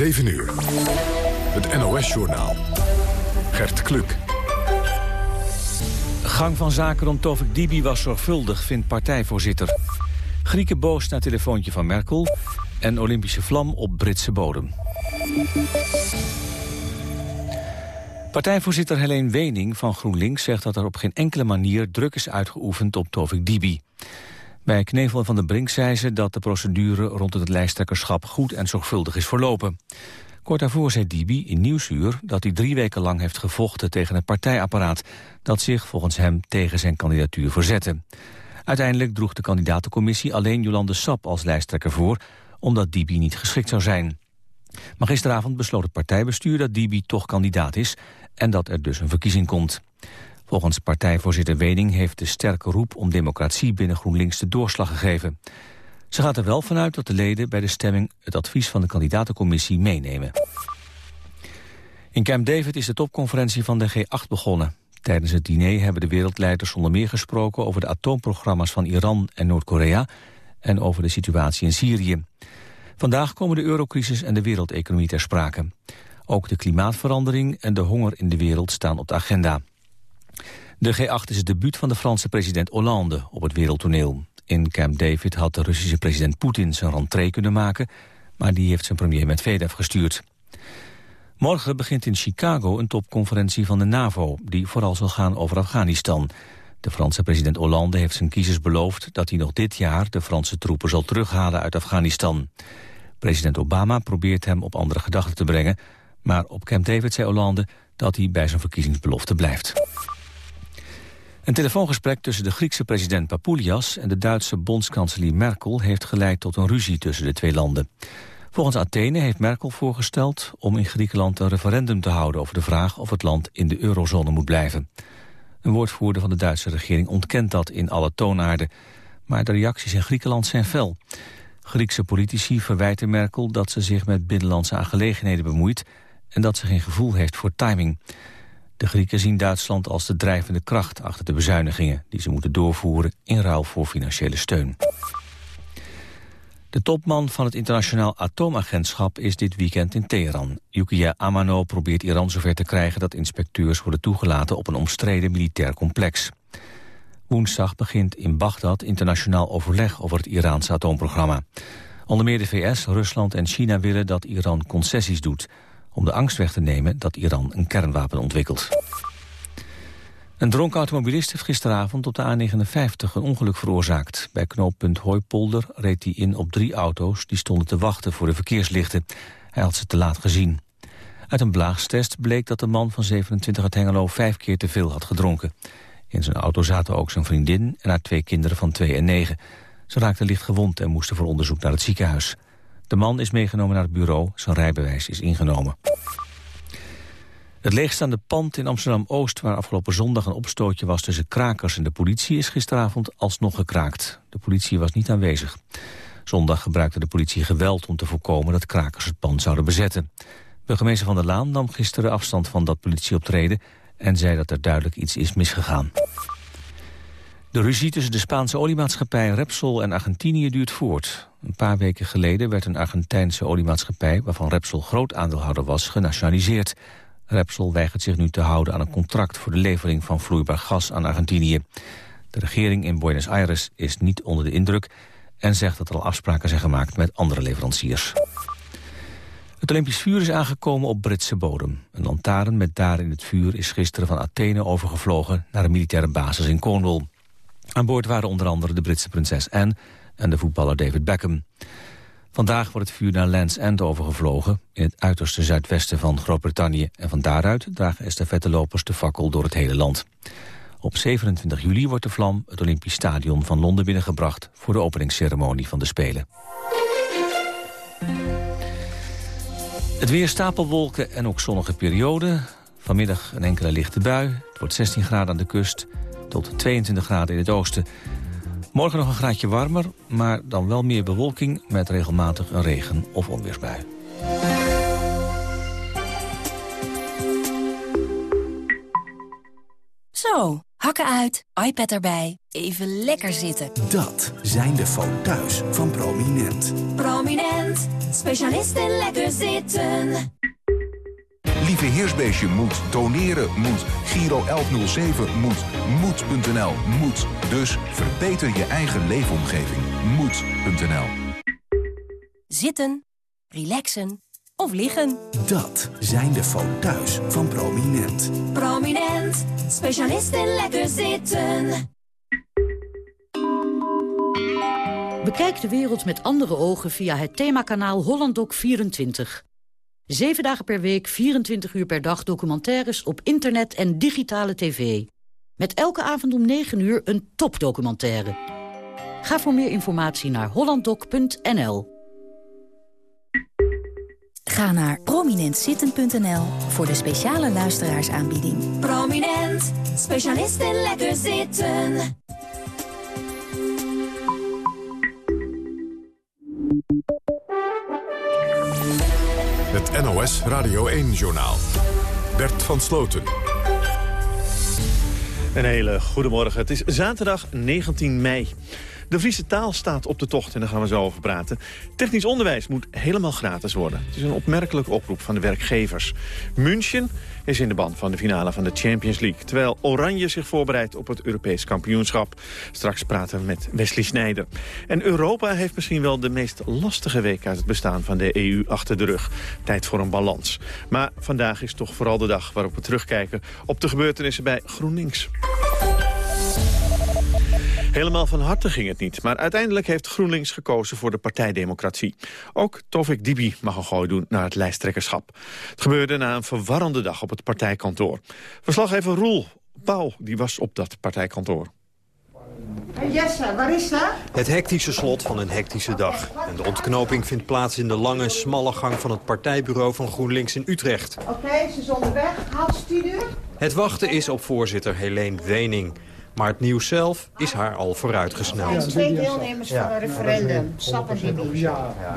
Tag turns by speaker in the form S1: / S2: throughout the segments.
S1: 7 uur. Het NOS-journaal. Gert Kluk.
S2: Gang van zaken rond Tovik Dibi was zorgvuldig, vindt partijvoorzitter. Grieken boos naar telefoontje van Merkel... en Olympische vlam op Britse bodem. Partijvoorzitter Helene Wening van GroenLinks zegt dat er op geen enkele manier druk is uitgeoefend op Tovik Dibi. Bij Knevel van de Brink zei ze dat de procedure rond het lijsttrekkerschap goed en zorgvuldig is verlopen. Kort daarvoor zei Dibi in Nieuwsuur dat hij drie weken lang heeft gevochten tegen het partijapparaat dat zich volgens hem tegen zijn kandidatuur verzette. Uiteindelijk droeg de kandidatencommissie alleen Jolande Sap als lijsttrekker voor, omdat Dibi niet geschikt zou zijn. Maar gisteravond besloot het partijbestuur dat Dibi toch kandidaat is en dat er dus een verkiezing komt. Volgens partijvoorzitter Wening heeft de sterke roep om democratie binnen GroenLinks de doorslag gegeven. Ze gaat er wel vanuit dat de leden bij de stemming het advies van de kandidatencommissie meenemen. In Camp David is de topconferentie van de G8 begonnen. Tijdens het diner hebben de wereldleiders zonder meer gesproken over de atoomprogramma's van Iran en Noord-Korea en over de situatie in Syrië. Vandaag komen de eurocrisis en de wereldeconomie ter sprake. Ook de klimaatverandering en de honger in de wereld staan op de agenda. De G8 is het debuut van de Franse president Hollande op het wereldtoneel. In Camp David had de Russische president Poetin zijn rentree kunnen maken... maar die heeft zijn premier Medvedev gestuurd. Morgen begint in Chicago een topconferentie van de NAVO... die vooral zal gaan over Afghanistan. De Franse president Hollande heeft zijn kiezers beloofd... dat hij nog dit jaar de Franse troepen zal terughalen uit Afghanistan. President Obama probeert hem op andere gedachten te brengen... maar op Camp David zei Hollande dat hij bij zijn verkiezingsbelofte blijft. Een telefoongesprek tussen de Griekse president Papoulias en de Duitse bondskanselier Merkel heeft geleid tot een ruzie tussen de twee landen. Volgens Athene heeft Merkel voorgesteld om in Griekenland een referendum te houden over de vraag of het land in de eurozone moet blijven. Een woordvoerder van de Duitse regering ontkent dat in alle toonaarden, maar de reacties in Griekenland zijn fel. Griekse politici verwijten Merkel dat ze zich met binnenlandse aangelegenheden bemoeit en dat ze geen gevoel heeft voor timing. De Grieken zien Duitsland als de drijvende kracht achter de bezuinigingen... die ze moeten doorvoeren in ruil voor financiële steun. De topman van het internationaal atoomagentschap is dit weekend in Teheran. Yukiya Amano probeert Iran zover te krijgen dat inspecteurs worden toegelaten op een omstreden militair complex. Woensdag begint in Bagdad internationaal overleg over het Iraanse atoomprogramma. Onder meer de VS, Rusland en China willen dat Iran concessies doet om de angst weg te nemen dat Iran een kernwapen ontwikkelt. Een dronken automobilist heeft gisteravond op de A59 een ongeluk veroorzaakt. Bij knooppunt Hooipolder reed hij in op drie auto's die stonden te wachten voor de verkeerslichten. Hij had ze te laat gezien. Uit een blaagstest bleek dat de man van 27 uit Hengelo vijf keer te veel had gedronken. In zijn auto zaten ook zijn vriendin en haar twee kinderen van 2 en 9. Ze raakten licht gewond en moesten voor onderzoek naar het ziekenhuis. De man is meegenomen naar het bureau. Zijn rijbewijs is ingenomen. Het leegstaande pand in Amsterdam-Oost... waar afgelopen zondag een opstootje was tussen krakers en de politie... is gisteravond alsnog gekraakt. De politie was niet aanwezig. Zondag gebruikte de politie geweld om te voorkomen... dat krakers het pand zouden bezetten. Burgemeester Van der Laan nam gisteren afstand van dat politieoptreden... en zei dat er duidelijk iets is misgegaan. De ruzie tussen de Spaanse oliemaatschappij Repsol en Argentinië duurt voort. Een paar weken geleden werd een Argentijnse oliemaatschappij... waarvan Repsol groot aandeelhouder was, genationaliseerd. Repsol weigert zich nu te houden aan een contract... voor de levering van vloeibaar gas aan Argentinië. De regering in Buenos Aires is niet onder de indruk... en zegt dat er al afspraken zijn gemaakt met andere leveranciers. Het Olympisch vuur is aangekomen op Britse bodem. Een lantaarn met daarin het vuur is gisteren van Athene overgevlogen... naar een militaire basis in Cornwall. Aan boord waren onder andere de Britse prinses Anne en de voetballer David Beckham. Vandaag wordt het vuur naar Land's End overgevlogen... in het uiterste zuidwesten van Groot-Brittannië... en van daaruit dragen estafettelopers de fakkel door het hele land. Op 27 juli wordt de vlam het Olympisch Stadion van Londen binnengebracht... voor de openingsceremonie van de Spelen. Het weer stapelwolken en ook zonnige perioden. Vanmiddag een enkele lichte bui. Het wordt 16 graden aan de kust tot 22 graden in het oosten. Morgen nog een graadje warmer, maar dan wel meer bewolking... met regelmatig een regen- of onweersbui.
S3: Zo, Hakken uit, iPad erbij, even lekker zitten.
S4: Dat zijn de foto's van Prominent.
S3: Prominent, specialist in lekker zitten.
S5: Lieve Heersbeestje moet, doneren moet, Giro 1107 moet, moed.nl moet. Dus verbeter je eigen leefomgeving. Moed.nl
S3: Zitten, relaxen of liggen.
S4: Dat zijn de foto's van Prominent.
S3: Prominent, specialist in lekker zitten.
S6: Bekijk de wereld met andere ogen via het themakanaal HollandDoc24. Zeven dagen per week, 24 uur per dag documentaires op internet en digitale tv. Met elke avond om 9 uur een topdocumentaire. Ga voor meer informatie naar hollanddoc.nl.
S3: Ga naar prominentzitten.nl voor de speciale luisteraarsaanbieding. Prominent, specialist in lekker zitten.
S1: Radio 1-journaal. Bert van Sloten.
S7: Een hele goede morgen. Het is zaterdag 19 mei. De Friese taal staat op de tocht en daar gaan we zo over praten. Technisch onderwijs moet helemaal gratis worden. Het is een opmerkelijke oproep van de werkgevers. München is in de band van de finale van de Champions League. Terwijl Oranje zich voorbereidt op het Europees kampioenschap. Straks praten we met Wesley Snijder. En Europa heeft misschien wel de meest lastige week uit het bestaan van de EU achter de rug. Tijd voor een balans. Maar vandaag is toch vooral de dag waarop we terugkijken op de gebeurtenissen bij GroenLinks. Helemaal van harte ging het niet, maar uiteindelijk heeft GroenLinks gekozen voor de partijdemocratie. Ook Tovik Dibi mag een gooi doen naar het lijsttrekkerschap. Het gebeurde na een verwarrende dag op het partijkantoor. Verslaggever Roel Pauw die was op dat partijkantoor.
S8: Jesse, waar is ze?
S9: Het hectische slot van een hectische dag. En de ontknoping vindt plaats in de lange, smalle gang van het partijbureau van GroenLinks in Utrecht.
S8: Oké, ze is onderweg. Haalt stuur.
S9: Het wachten is op voorzitter Helene Wening. Maar het nieuws zelf is haar al
S8: Er
S9: vooruitgesneld.
S8: zijn twee deelnemers van een referendum. Sap.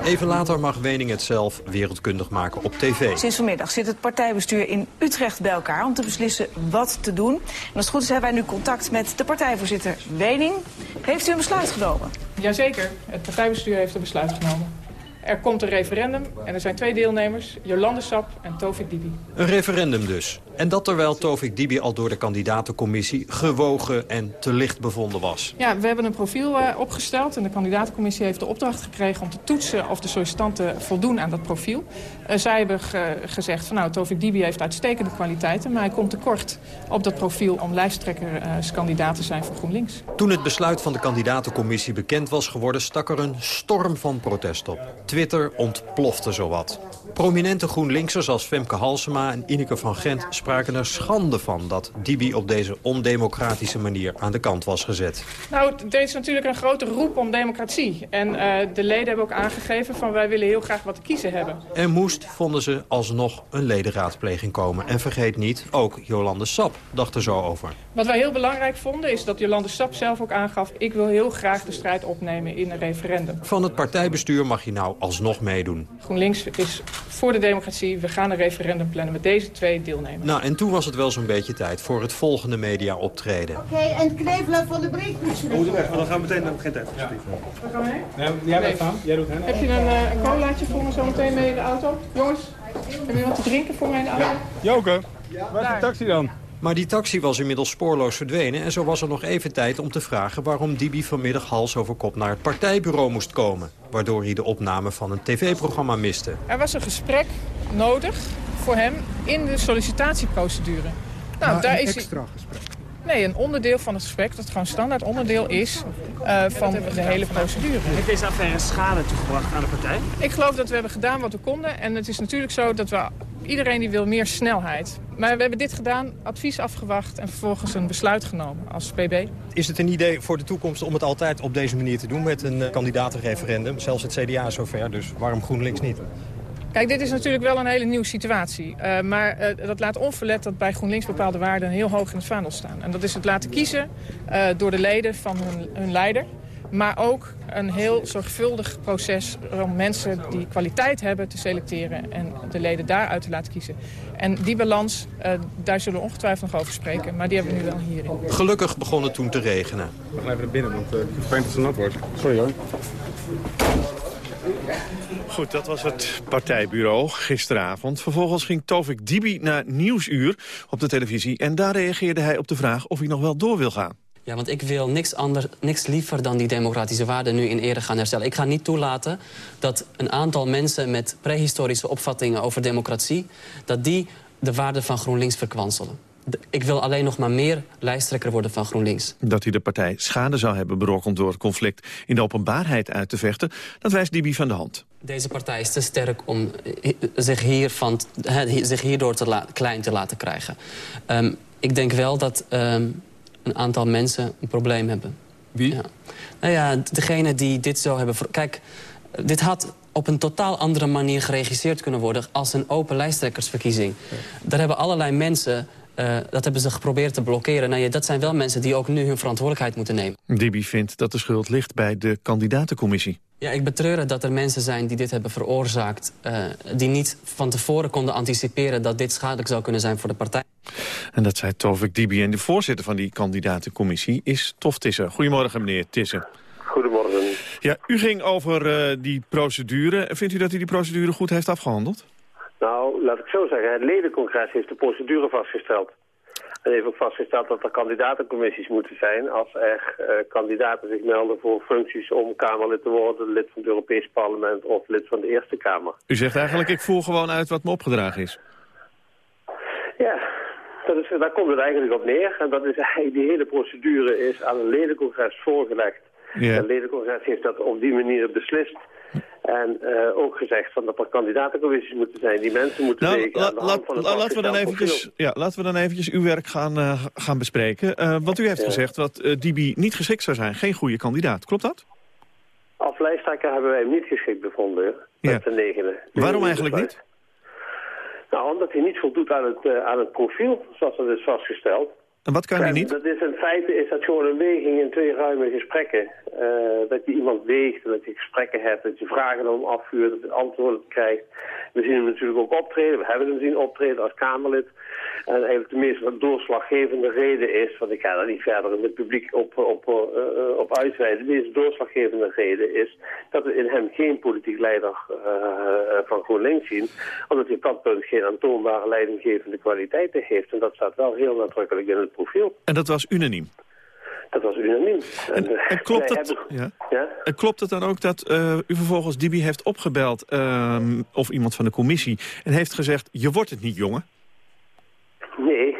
S9: Even later mag Wening het zelf wereldkundig maken op tv.
S10: Sinds vanmiddag zit het partijbestuur in Utrecht bij elkaar om te beslissen wat te doen. En als het goed is hebben wij nu contact met de partijvoorzitter Wening. Heeft u een besluit genomen?
S11: Jazeker, het partijbestuur heeft een besluit genomen. Er komt een referendum en er zijn twee deelnemers, Jolande Sap en Tovik Dibi.
S9: Een referendum dus. En dat terwijl Tovik Dibi al door de kandidatencommissie gewogen en te licht bevonden was.
S11: Ja, we hebben een profiel eh, opgesteld en de kandidatencommissie heeft de opdracht gekregen om te toetsen of de sollicitanten voldoen aan dat profiel. Eh, zij hebben ge- gezegd van nou, Tovik Dibi heeft uitstekende kwaliteiten, maar hij komt tekort op dat profiel om lijsttrekkerskandidaat te zijn voor GroenLinks.
S9: Toen het besluit van de kandidatencommissie bekend was geworden... stak er een storm van protest op. Twitter ontplofte zowat. Prominente GroenLinksers als Femke Halsema en Ineke van Gent... spraken er schande van dat Dibi op deze ondemocratische manier aan de kant was gezet.
S11: Nou, er is natuurlijk een grote roep om democratie. En eh, de leden hebben ook aangegeven van wij willen heel graag wat te kiezen hebben.
S9: Er moest, vonden ze, alsnog een ledenraadpleging komen. En vergeet niet, ook Jolande Sap dacht er zo over.
S11: Wat wij heel belangrijk vonden is dat Jolande Sap zelf ook aangaf... ik wil heel graag de strijd opnemen in een referendum.
S9: Van het partijbestuur mag je nou alsnog meedoen.
S11: GroenLinks is voor de democratie. We gaan een referendum plannen met deze twee deelnemers.
S9: Nou, en toen was het wel zo'n beetje tijd voor het volgende media optreden.
S8: Oké, en knevelen van de briefpoetsen.
S7: dan gaan we meteen naar geen tijd.
S11: Waar gaan we heen? jij bent aan. Jij doet Heb je een, eh, een colaatje voor me zo meteen mee in de auto? Jongens, heb je wat te drinken voor mij in de auto?
S7: Joke, waar is de taxi dan?
S9: Maar die taxi was inmiddels spoorloos verdwenen... en zo was er nog even tijd om te vragen waarom Dibi vanmiddag hals over kop naar het partijbureau moest komen. Waardoor hij de opname van een tv-programma miste.
S11: Er was een gesprek nodig voor hem in de sollicitatieprocedure. Nou, daar is extra gesprek? Nee, een onderdeel van het gesprek, dat gewoon standaard onderdeel is eh, van de hele procedure.
S12: Heeft deze affaire schade toegebracht aan de partij?
S11: Ik geloof dat we hebben gedaan wat we konden. En het is natuurlijk zo dat we... Iedereen die wil meer snelheid. Maar we hebben dit gedaan, advies afgewacht en vervolgens een besluit genomen als PB.
S13: Is het een idee voor de toekomst om het altijd op deze manier te doen met een eh, kandidatenreferendum? Zelfs het CDA is zover, dus waarom GroenLinks niet?
S11: Kijk, dit is natuurlijk wel een hele nieuwe situatie. Eh, maar eh, dat laat onverlet dat bij GroenLinks bepaalde waarden heel hoog in het vaandel staan. En dat is het laten kiezen eh, door de leden van hun, hun leider. Maar ook een heel zorgvuldig proces om mensen die kwaliteit hebben te selecteren... en de leden daaruit te laten kiezen. En die balans, uh, daar zullen we ongetwijfeld nog over spreken. Maar die hebben we nu wel hierin.
S9: Gelukkig begon het toen te regenen.
S14: We gaan even naar binnen, want uh, ik vind dat het nat wordt. Sorry hoor.
S7: Goed, dat was het partijbureau gisteravond. Vervolgens ging Tovik Dibi naar Nieuwsuur op de televisie... en daar reageerde hij op de vraag of hij nog wel door wil gaan.
S15: Ja, want ik wil niks, anders, niks liever dan die democratische waarden nu in ere gaan herstellen. Ik ga niet toelaten dat een aantal mensen met prehistorische opvattingen over democratie... dat die de waarden van GroenLinks verkwanselen. Ik wil alleen nog maar meer lijsttrekker worden van GroenLinks.
S7: Dat hij de partij schade zou hebben berokkend door het conflict in de openbaarheid uit te vechten, dat wijst Dibi van de hand.
S15: Deze partij is te sterk om zich, hiervan, zich hierdoor te klein te laten krijgen. Um, ik denk wel dat um, een aantal mensen een probleem hebben.
S14: Wie?
S15: Ja. Nou ja, degene die dit zo hebben... Kijk, dit had op een totaal andere manier geregisseerd kunnen worden... als een open lijsttrekkersverkiezing. Daar hebben allerlei mensen uh, dat hebben ze geprobeerd te blokkeren. Nou ja, dat zijn wel mensen die ook nu hun verantwoordelijkheid moeten nemen.
S7: Dibi vindt dat de schuld ligt bij de kandidatencommissie.
S15: Ja, ik betreur dat er mensen zijn die dit hebben veroorzaakt... Uh, die niet van tevoren konden anticiperen dat dit schadelijk zou kunnen zijn voor de partij.
S7: En dat zei Tovik Dibi. En de voorzitter van die kandidatencommissie is Tof Tissen. Goedemorgen, meneer Tissen.
S16: Goedemorgen.
S7: Ja, u ging over uh, die procedure. Vindt u dat u die procedure goed heeft afgehandeld?
S16: Nou, laat ik zo zeggen. Het ledencongres heeft de procedure vastgesteld. En heeft ook vastgesteld dat er kandidatencommissies moeten zijn... als er uh, kandidaten zich melden voor functies om Kamerlid te worden... lid van het Europees Parlement of lid van de Eerste Kamer.
S7: U zegt eigenlijk, ik voer gewoon uit wat me opgedragen is.
S16: Ja, dat is, daar komt het eigenlijk op neer. En dat is eigenlijk, die hele procedure is aan een ledencongres voorgelegd. Ja. Het ledencongres heeft dat op die manier beslist. En uh, ook gezegd van dat er kandidatencommissies moeten zijn. Die mensen moeten nou, wegen aan de hand van het
S7: laten we dan eventjes, ja, Laten we dan eventjes uw werk gaan, uh, gaan bespreken. Uh, want u heeft ja. gezegd dat Dibi niet geschikt zou zijn. Geen goede kandidaat. Klopt dat?
S16: Als lijsttrekker hebben wij hem niet geschikt bevonden. Ja. Met de negende.
S7: Waarom eigenlijk niet?
S16: Nou, omdat hij niet voldoet aan het, aan het profiel, zoals dat is vastgesteld.
S7: En wat kan niet?
S16: Dat is in feite is dat gewoon een weging in twee ruime gesprekken. Uh, dat je iemand weegt, dat je gesprekken hebt, dat je vragen om afvuurt, dat je antwoorden krijgt. We zien hem natuurlijk ook optreden, we hebben hem zien optreden als Kamerlid. En eigenlijk de meest doorslaggevende reden is, want ik ga daar niet verder in het publiek op, op, uh, op uitweiden. De meest doorslaggevende reden is dat we in hem geen politiek leider uh, van GroenLinks zien. Omdat hij op dat punt geen aantoonbare leidinggevende kwaliteiten heeft. En dat staat wel heel nadrukkelijk in het profiel.
S7: En dat was unaniem?
S16: Dat was unaniem.
S7: En, en, en klopt, het, hebben... ja? Ja? en klopt het dan ook dat uh, u vervolgens Dibi heeft opgebeld... Uh, of iemand van de commissie en heeft gezegd... je wordt het niet, jongen?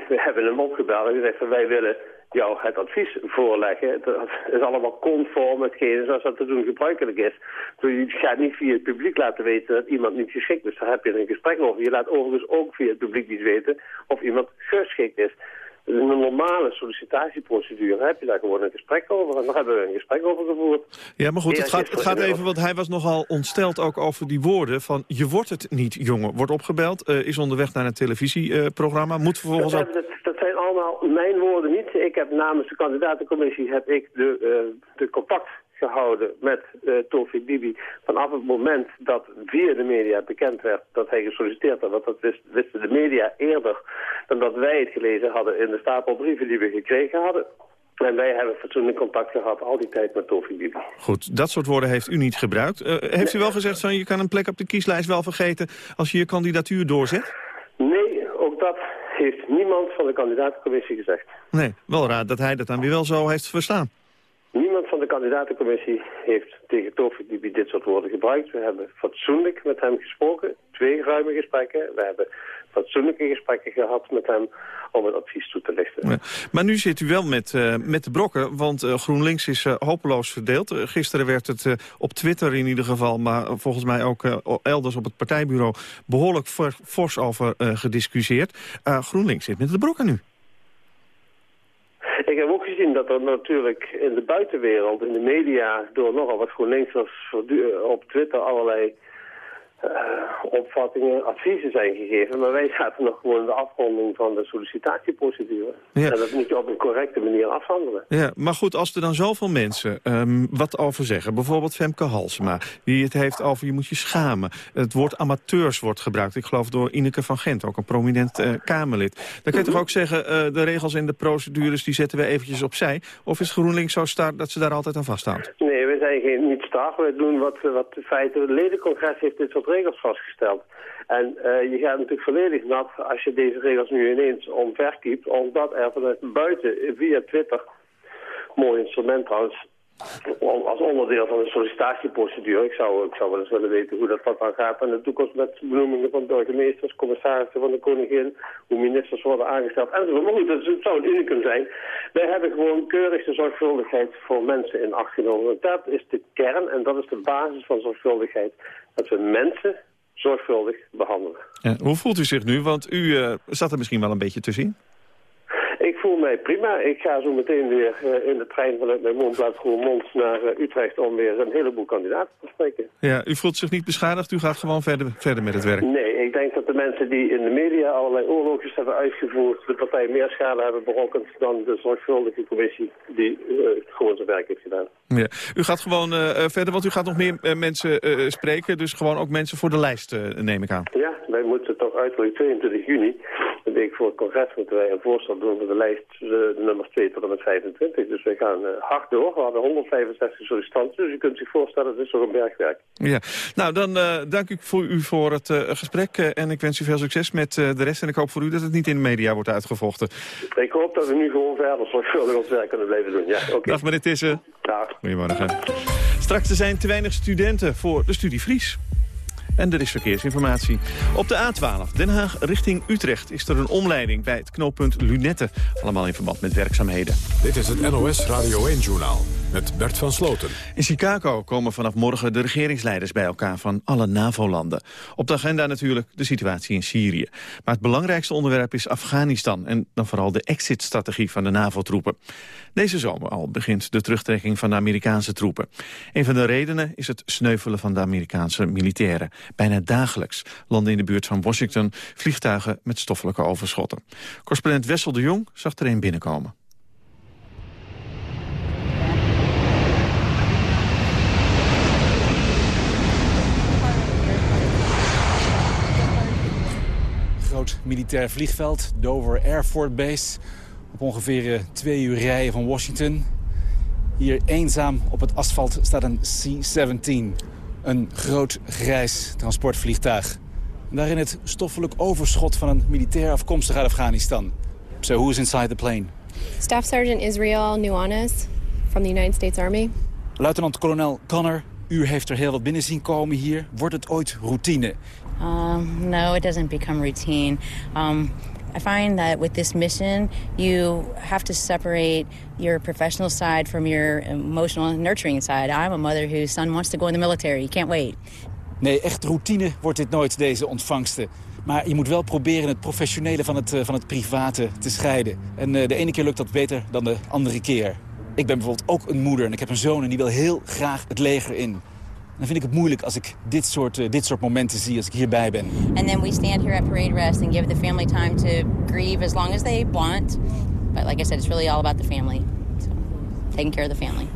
S16: We hebben hem opgebeld en gezegd... wij willen jou het advies voorleggen. Dat is allemaal conform hetgene zoals dat te doen gebruikelijk is. Dus je gaat niet via het publiek laten weten dat iemand niet geschikt is. Daar heb je een gesprek over. Je laat overigens ook via het publiek niet weten of iemand geschikt is. In een normale sollicitatieprocedure heb je daar gewoon een gesprek over. En daar hebben we een gesprek over gevoerd.
S7: Ja, maar goed, het gaat, het gaat even, want hij was nogal ontsteld ook over die woorden van... je wordt het niet, jongen. Wordt opgebeld, uh, is onderweg naar een televisieprogramma, moet vervolgens...
S16: Dat, dat, dat, zijn allemaal mijn woorden niet. Ik heb namens de kandidatencommissie heb ik de, uh, de contact gehouden met uh, Tofik Dibi vanaf het moment dat via de media bekend werd dat hij gesolliciteerd had. Want dat wist, wisten de media eerder dan dat wij het gelezen hadden in de stapel brieven die we gekregen hadden. En wij hebben fatsoenlijk contact gehad al die tijd met Tofik Dibi.
S7: Goed, dat soort woorden heeft u niet gebruikt. Uh, heeft u wel gezegd van je kan een plek op de kieslijst wel vergeten als je je kandidatuur doorzet?
S16: Nee, ook dat heeft niemand van de kandidatencommissie gezegd.
S7: Nee, wel raar dat hij dat dan weer wel zo heeft verstaan.
S16: Niemand van de kandidatencommissie heeft tegen Tofik Dibi dit soort woorden gebruikt. We hebben fatsoenlijk met hem gesproken, twee ruime gesprekken. We hebben fatsoenlijke gesprekken gehad met hem om het advies toe te lichten.
S7: Ja. Maar nu zit u wel met, uh, met de brokken, want uh, GroenLinks is uh, hopeloos verdeeld. gisteren werd het op Twitter in ieder geval, maar volgens mij ook elders op het partijbureau... behoorlijk fors over gediscussieerd. GroenLinks zit met de brokken nu.
S16: Ik heb ook dat er natuurlijk in de buitenwereld, in de media... door nogal wat GroenLinksers op Twitter allerlei opvattingen, adviezen zijn gegeven. Maar wij zaten nog gewoon in de afronding van de sollicitatieprocedure.
S7: Ja.
S16: En dat moet je op een correcte manier afhandelen.
S7: Ja, maar goed, als er dan zoveel mensen ehm, wat over zeggen... bijvoorbeeld Femke Halsema, die het heeft over je moet je schamen. Het woord amateurs wordt gebruikt. Ik geloof door Ineke van Gent, ook een prominent eh, Kamerlid. Dan kun je toch ook zeggen, eh, de regels en de procedures... die zetten we eventjes opzij? Of is GroenLinks zo sterk dat ze daar altijd aan vasthoudt?
S16: Nee, we zijn geen, niet stag. We doen wat, wat de feiten... Het ledencongres heeft dit soort regels vastgesteld. En eh, je gaat natuurlijk volledig nat als je deze regels nu ineens omverkiept... omdat er vanuit buiten via Twitter... Mooi instrument trouwens als onderdeel van de sollicitatieprocedure. Ik zou, ik zou wel eens willen weten hoe dat, dat dan gaat in de toekomst met benoemingen van burgemeesters, commissarissen van de koningin, hoe ministers worden aangesteld enzovoort. Maar dat, het zou een zijn. Wij hebben gewoon keurig de zorgvuldigheid voor mensen in acht genomen. Dat is de kern en dat is de basis van zorgvuldigheid. Dat we mensen zorgvuldig behandelen.
S7: Hoe voelt u zich nu? Want u eh, zat er misschien wel een beetje tussenin.
S16: Ik voel mij prima. Ik ga zo meteen weer eh, in de trein vanuit mijn woonplaats Roermond naar eh, Utrecht om weer een heleboel kandidaten te spreken.
S7: Ja, u voelt zich niet beschadigd, u gaat gewoon verder, verder met het werk.
S16: Nee, ik denk dat de mensen die in de media allerlei oorlogjes hebben uitgevoerd... de partij meer schade hebben berokkend dan de zorgvuldige commissie... die eh, gewoon zijn werk heeft gedaan.
S7: Ja. U gaat gewoon verder, want u gaat nog meer mensen spreken. Dus gewoon ook mensen voor de lijst, neem ik aan.
S16: Ja, wij moeten toch uiterlijk 22 juni... de week voor het congres moeten wij een voorstel doen voor de lijst eh, de nummers 2 tot en met 25. Dus wij gaan eh, hard door. We hadden 165 sollicitanten, dus je kunt zich voorstellen... het is toch een bergwerk.
S7: Ja. Nou, dan eh, dank ik voor u voor het gesprek. en ik wens u veel succes met de rest. En ik hoop voor u dat het niet in de media wordt uitgevochten.
S16: Ik hoop dat we nu gewoon verder zorgvuldig ons werk kunnen blijven doen. Ja, oké.
S7: Dag meneer Tissen.
S16: Dag.
S7: Goedemorgen. Straks er zijn te weinig studenten voor de studie Fries. En er is verkeersinformatie. Op de A12 Den Haag richting Utrecht is er een omleiding bij het knooppunt Lunette. Allemaal in verband met werkzaamheden.
S1: Dit is het NOS Radio 1-journaal met Bert van Sloten.
S7: In Chicago komen vanaf morgen de regeringsleiders bij elkaar van alle NAVO-landen. Op de agenda natuurlijk de situatie in Syrië. Maar het belangrijkste onderwerp is Afghanistan... en dan vooral de exit-strategie van de NAVO-troepen. Deze zomer al begint de terugtrekking van de Amerikaanse troepen. Een van de redenen is het sneuvelen van de Amerikaanse militairen. Bijna dagelijks landen in de buurt van Washington vliegtuigen met stoffelijke overschotten. Correspondent Wessel de Jong zag er een binnenkomen.
S17: Groot militair vliegveld, Dover Air Force Base. Op ongeveer eh, twee uur rijden van Washington. Hier eenzaam op het asfalt staat een C-17. Een groot grijs transportvliegtuig. En daarin het stoffelijk overschot van een militair afkomstig uit Afghanistan. So who is inside the plane?
S18: Staff Sergeant Israel Nuanes from the United States Army.
S17: Luitenant-kolonel Connor, u heeft er heel wat binnen zien komen hier. Wordt het ooit routine?
S19: Um, no, it doesn't become routine. Um, I find that with this mission, you have to separate your professional side from your emotional and nurturing side. I'm a mother whose son wants to go in the military. You can't wait.
S17: Nee, echt routine wordt dit nooit, deze ontvangsten. Maar je moet wel proberen het professionele van het, eh, van het private te scheiden. En eh, de ene keer lukt dat beter dan de andere keer. Ik ben bijvoorbeeld ook een moeder en ik heb een zoon... en die wil heel graag het leger in. Dan vind ik het moeilijk als ik dit soort, eh, dit soort momenten zie, als ik hierbij ben.
S19: And then we stand here at parade rest and give the family time to grieve as long as they want. But like I said, it's really all about the family. So, taking care of the family.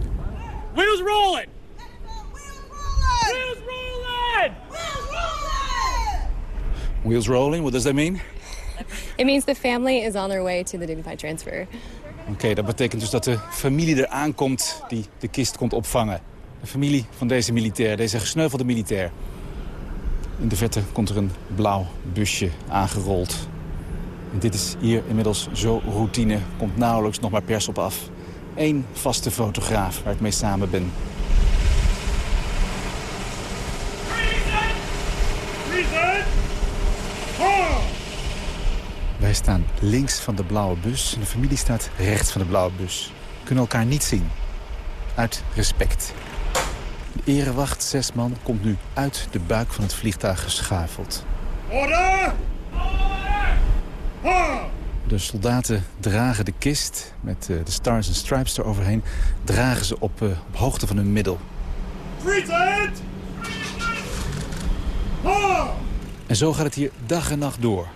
S20: Wheels rolling! Wheels rolling!
S17: Wheels rolling, what does that mean?
S18: It means the family is on their way to the dignified transfer.
S17: Oké, dat betekent dus dat de familie er aankomt die de kist komt opvangen. De familie van deze militair, deze gesneuvelde militair. In de verte komt er een blauw busje aangerold. En dit is hier inmiddels zo routine, komt nauwelijks nog maar pers op af. Eén vaste fotograaf waar ik mee samen ben. Wij staan links van de blauwe bus en de familie staat rechts van de blauwe bus. We kunnen elkaar niet zien. Uit respect. Erewacht, zes man, komt nu uit de buik van het vliegtuig geschafeld.
S20: Order!
S17: De soldaten dragen de kist met eh, de stars en stripes eroverheen... dragen ze op, eh, op hoogte van hun middel. En zo gaat het hier dag en nacht door.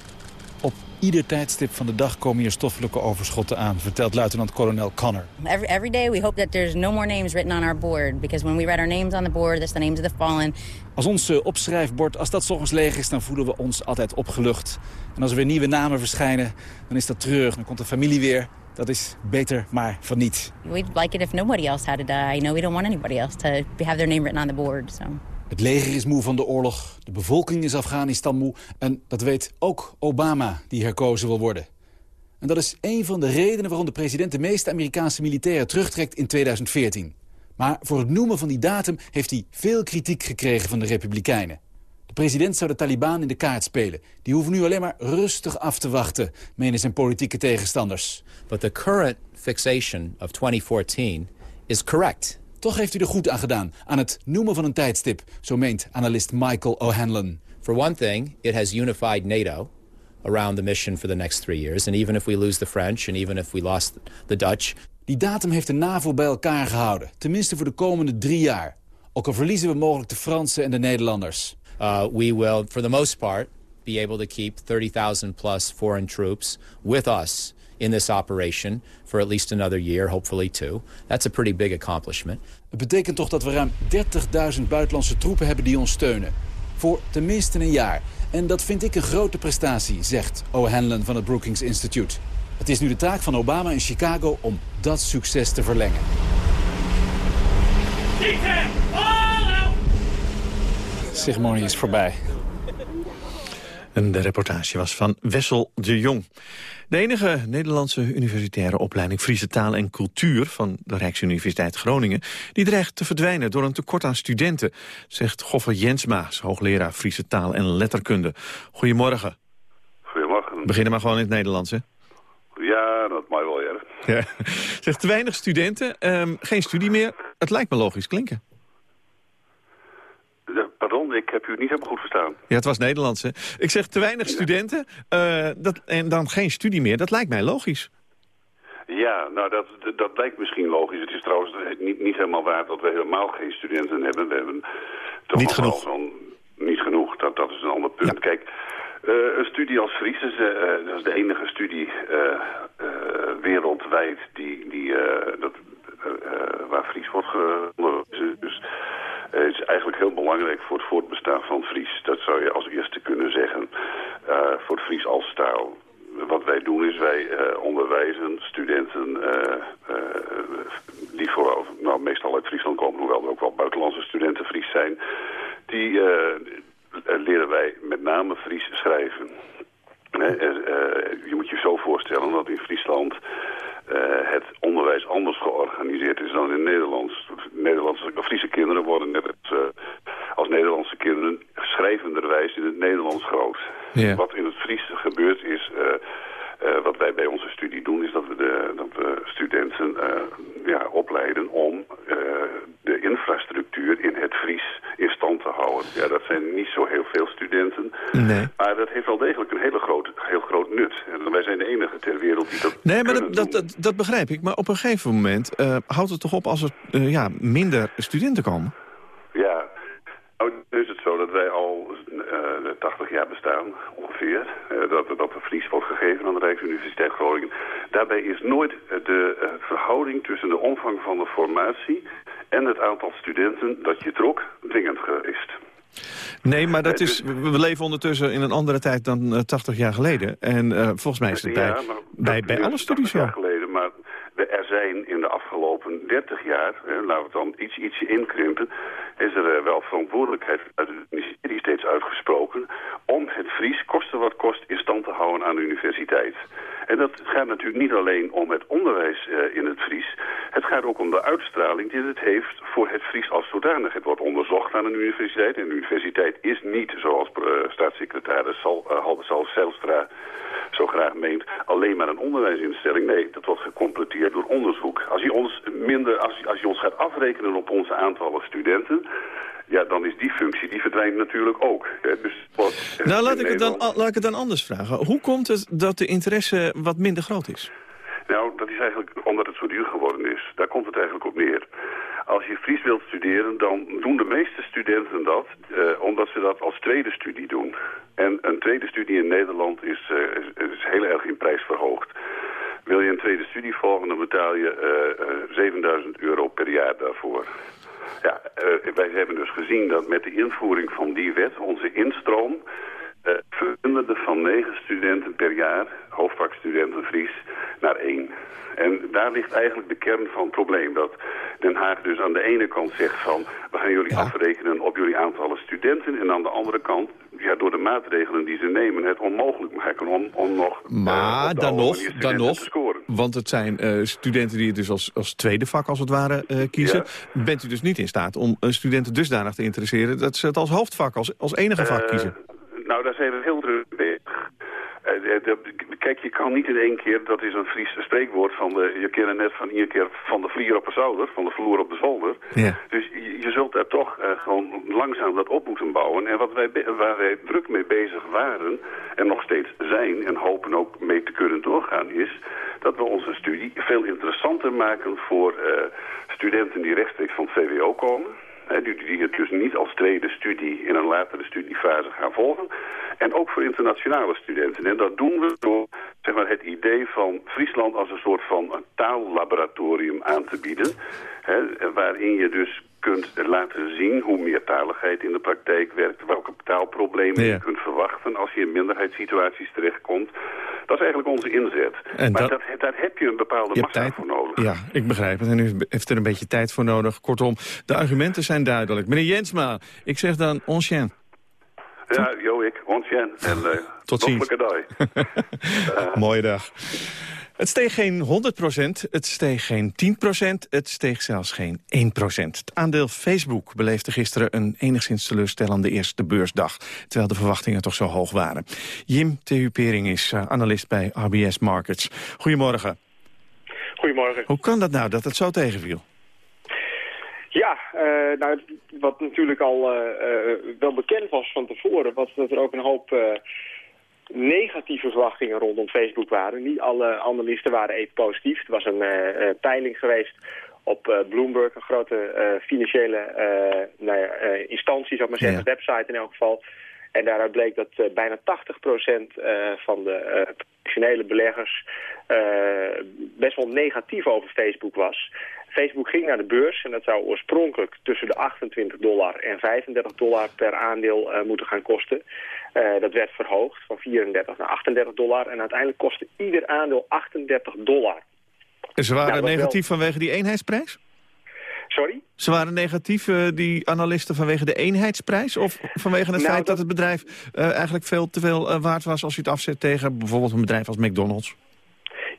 S17: Ieder tijdstip van de dag komen hier stoffelijke overschotten aan, vertelt luitenant-kolonel Connor.
S19: Every, every day we hope that there's no more names written on our board. Because when we write our names on the board, that's the names of the fallen.
S17: Als ons uh, opschrijfbord, als dat ochtends leeg is, dan voelen we ons altijd opgelucht. En als er weer nieuwe namen verschijnen, dan is dat terug. Dan komt de familie weer. Dat is beter maar van niet.
S19: We'd like it if nobody else had to die. No, we don't want anybody else to have their name written on the board. So.
S17: Het leger is moe van de oorlog, de bevolking is Afghanistan moe... en dat weet ook Obama, die herkozen wil worden. En dat is een van de redenen waarom de president de meeste Amerikaanse militairen terugtrekt in 2014. Maar voor het noemen van die datum heeft hij veel kritiek gekregen van de Republikeinen. De president zou de Taliban in de kaart spelen. Die hoeven nu alleen maar rustig af te wachten, menen zijn politieke tegenstanders.
S21: But the current fixation of 2014 is correct.
S17: Toch heeft u er goed aan gedaan, aan het noemen van een tijdstip, zo meent analist Michael O'Hanlon.
S21: For one thing, it has unified NATO around the mission for the next three years. And even if we lose the French and even if we lost the Dutch...
S17: Die datum heeft de NAVO bij elkaar gehouden, tenminste voor de komende drie jaar. Ook al verliezen we mogelijk de Fransen en de Nederlanders.
S21: Uh, we will, for the most part, be able to keep 30,000 plus foreign troops with us in this operation for at least another year, hopefully two. That's a pretty big accomplishment.
S17: Het betekent toch dat we ruim 30.000 buitenlandse troepen hebben die ons steunen. Voor tenminste een jaar. En dat vind ik een grote prestatie, zegt O'Hanlon van het Brookings Institute. Het is nu de taak van Obama in Chicago om dat succes te verlengen. De ceremonie is voorbij.
S7: En de reportage was van Wessel de Jong. De enige Nederlandse universitaire opleiding Friese taal en cultuur... van de Rijksuniversiteit Groningen... die dreigt te verdwijnen door een tekort aan studenten... zegt Goffer Jensma, hoogleraar Friese taal en letterkunde. Goedemorgen.
S22: Goedemorgen.
S7: Beginnen maar gewoon in het Nederlands, hè?
S22: Ja, dat mag wel, ja.
S7: ja. Zegt te weinig studenten, um, geen studie meer. Het lijkt me logisch klinken.
S22: Pardon, ik heb u niet helemaal goed verstaan.
S7: Ja, het was Nederlands, hè? Ik zeg te weinig studenten uh, dat, en dan geen studie meer. Dat lijkt mij logisch.
S22: Ja, nou dat, dat lijkt misschien logisch. Het is trouwens niet, niet helemaal waar dat we helemaal geen studenten hebben. We hebben toch
S7: niet genoeg.
S22: Van, niet genoeg, dat, dat is een ander punt. Ja. Kijk, uh, een studie als Fries is, uh, dat is de enige studie wereldwijd die, die, dat, waar Fries wordt onderwezen. Dus het is eigenlijk heel belangrijk voor het voortbestaan van Fries. Dat zou je als eerste kunnen zeggen. Uh, voor Fries als taal. Wat wij doen is wij uh, onderwijzen studenten die vooral, nou, meestal uit Friesland komen, hoewel er ook wel buitenlandse studenten Fries zijn. Die leren wij met name Fries schrijven. je moet je zo voorstellen dat in Friesland het onderwijs anders georganiseerd is dan in Nederland. Nederlandse, Friese kinderen worden net als, uh, als Nederlandse kinderen schrijvenderwijs in het Nederlands groot. Wat in het Fries gebeurt is, uh, wat wij bij onze studie doen, is dat we, de, dat we studenten ja, opleiden om de infrastructuur in het Fries in stand te houden. Ja, dat zijn niet zo heel veel studenten,
S7: nee.
S22: maar dat heeft wel degelijk een hele groot, heel groot nut. En wij zijn de enige ter wereld die dat
S7: Nee, maar dat, dat, dat, dat, begrijp ik. Maar op een gegeven moment houdt het toch op als er uh, ja, minder studenten komen?
S22: Ja, nou is het zo dat wij al uh, 80 jaar bestaan, ongeveer. Uh, dat, dat de Fries wordt gegeven aan de Rijksuniversiteit Groningen. Daarbij is nooit de verhouding tussen de omvang van de formatie en het aantal studenten dat je trok dwingend geweest.
S7: Nee, maar dat is, we leven ondertussen in een andere tijd dan uh, 80 jaar geleden. En uh, volgens mij is het bij,
S22: ja,
S7: bij, bij alle studies zo.
S22: jaar geleden, maar er zijn in de afgelopen 30 jaar, hè, laten we het dan iets, ietsje inkrimpen, is er uh, wel verantwoordelijkheid uit het ministerie steeds uitgesproken om het Fries, koste wat kost, in stand te houden aan de universiteit. En dat gaat natuurlijk niet alleen om het onderwijs uh, in het Fries. Het gaat ook om de uitstraling die het heeft voor het Fries als zodanig. Het wordt onderzocht aan een universiteit. En de universiteit is niet, zoals uh, staatssecretaris Sal, uh, Halbe Sal Zijlstra zo graag meent, alleen maar een onderwijsinstelling. Nee, dat wordt gecompleteerd door onderzoek. Als je ons, minder, als, als je ons gaat afrekenen op onze aantallen studenten ja, dan is die functie, die verdwijnt natuurlijk ook. Dus, wat,
S7: nou, laat ik, het dan, laat ik het dan anders vragen. Hoe komt het dat de interesse wat minder groot is?
S22: Nou, dat is eigenlijk omdat het zo duur geworden is. Daar komt het eigenlijk op neer. Als je Fries wilt studeren, dan doen de meeste studenten dat... Uh, omdat ze dat als tweede studie doen. En tweede studie in Nederland is, eh, is, is heel erg in prijs verhoogd. Wil je een tweede studie volgen, dan betaal je eh, eh, 7000 euro per jaar daarvoor. Ja, eh, wij hebben dus gezien dat met de invoering van die wet onze instroom eh verminderde van negen studenten per jaar, hoofdvakstudenten Fries, naar één. En daar ligt eigenlijk de kern van het probleem. Dat Den Haag dus aan de ene kant zegt van... we gaan jullie afrekenen op jullie aantallen studenten... en aan de andere kant, ja, door de maatregelen die ze nemen... het onmogelijk maken om, om nog... eh,
S7: Maar
S22: de
S7: dan nog, dan nog, want het zijn eh, studenten die het dus als, als tweede vak als het ware eh, kiezen. Bent u dus niet in staat om eh, studenten dusdanig te interesseren... dat ze het als hoofdvak, als, als enige vak
S22: Eh,
S7: kiezen?
S22: Nou, daar zijn we heel druk mee bezig. Eh, de- kijk, je kan niet in één keer, dat is een Fries spreekwoord van de, je kent net van één keer van de vlier op de zolder, van de vloer op de zolder.
S7: Ja.
S22: Dus je, je zult daar toch eh, gewoon langzaam dat op moeten bouwen. En wat wij, waar wij druk mee bezig waren, en nog steeds zijn, en hopen ook mee te kunnen doorgaan, is dat we onze studie veel interessanter maken voor eh, studenten die rechtstreeks van het VWO komen. Die, het dus niet als tweede studie in een latere studiefase gaan volgen. En ook voor internationale studenten. En dat doen we door zeg maar, het idee van Friesland als een soort van taallaboratorium aan te bieden. Hè, waarin je dus kunt laten zien hoe meertaligheid in de praktijk werkt. Welke taalproblemen
S7: Ja.
S22: je kunt verwachten als je in minderheidssituaties terechtkomt. Dat is eigenlijk onze inzet.
S7: En
S22: maar
S7: dat-
S22: dat, daar heb je een bepaalde
S7: Je
S22: massa
S7: tijd
S22: voor nodig.
S7: Ja, ik begrijp het. En u heeft er een beetje tijd voor nodig. Kortom, de argumenten zijn duidelijk. Meneer Jensma, ik zeg dan ancien.
S22: Ja, Jo, ik, Onchen. En uh,
S7: Tot ziens.
S22: dag.
S7: Mooie dag. Het steeg geen 100% het steeg geen 10% het steeg zelfs geen 1% Het aandeel Facebook beleefde gisteren een enigszins teleurstellende eerste beursdag, terwijl de verwachtingen toch zo hoog waren. Jim TU Pering is eh, analist bij RBS Markets. Goedemorgen.
S23: Goedemorgen.
S7: Hoe kan dat nou dat het zo tegenviel?
S23: Ja, eh, nou, wat natuurlijk al eh, wel bekend was van tevoren, was dat er ook een hoop negatieve verwachtingen rondom Facebook waren. Niet alle analisten waren even positief. Er was een eh, eh, peiling geweest op eh, Bloomberg, een grote financiële nou ja, instantie, zou ik maar zeggen, website in elk geval. En daaruit bleek dat bijna 80% eh, van de professionele beleggers best wel negatief over Facebook was. Facebook ging naar de beurs en dat zou oorspronkelijk tussen de 28 dollar en 35 dollar per aandeel eh, moeten gaan kosten. Eh, dat werd verhoogd van 34 naar 38 dollar en uiteindelijk kostte ieder aandeel 38 dollar.
S7: Ze waren
S23: Nou, dat
S7: negatief vanwege die eenheidsprijs?
S23: Sorry?
S7: Ze waren negatief, eh, die analisten, vanwege de eenheidsprijs? Of vanwege het
S23: Nou,
S7: feit dat het bedrijf eigenlijk veel te veel waard was... als je het afzet tegen bijvoorbeeld een bedrijf als McDonald's?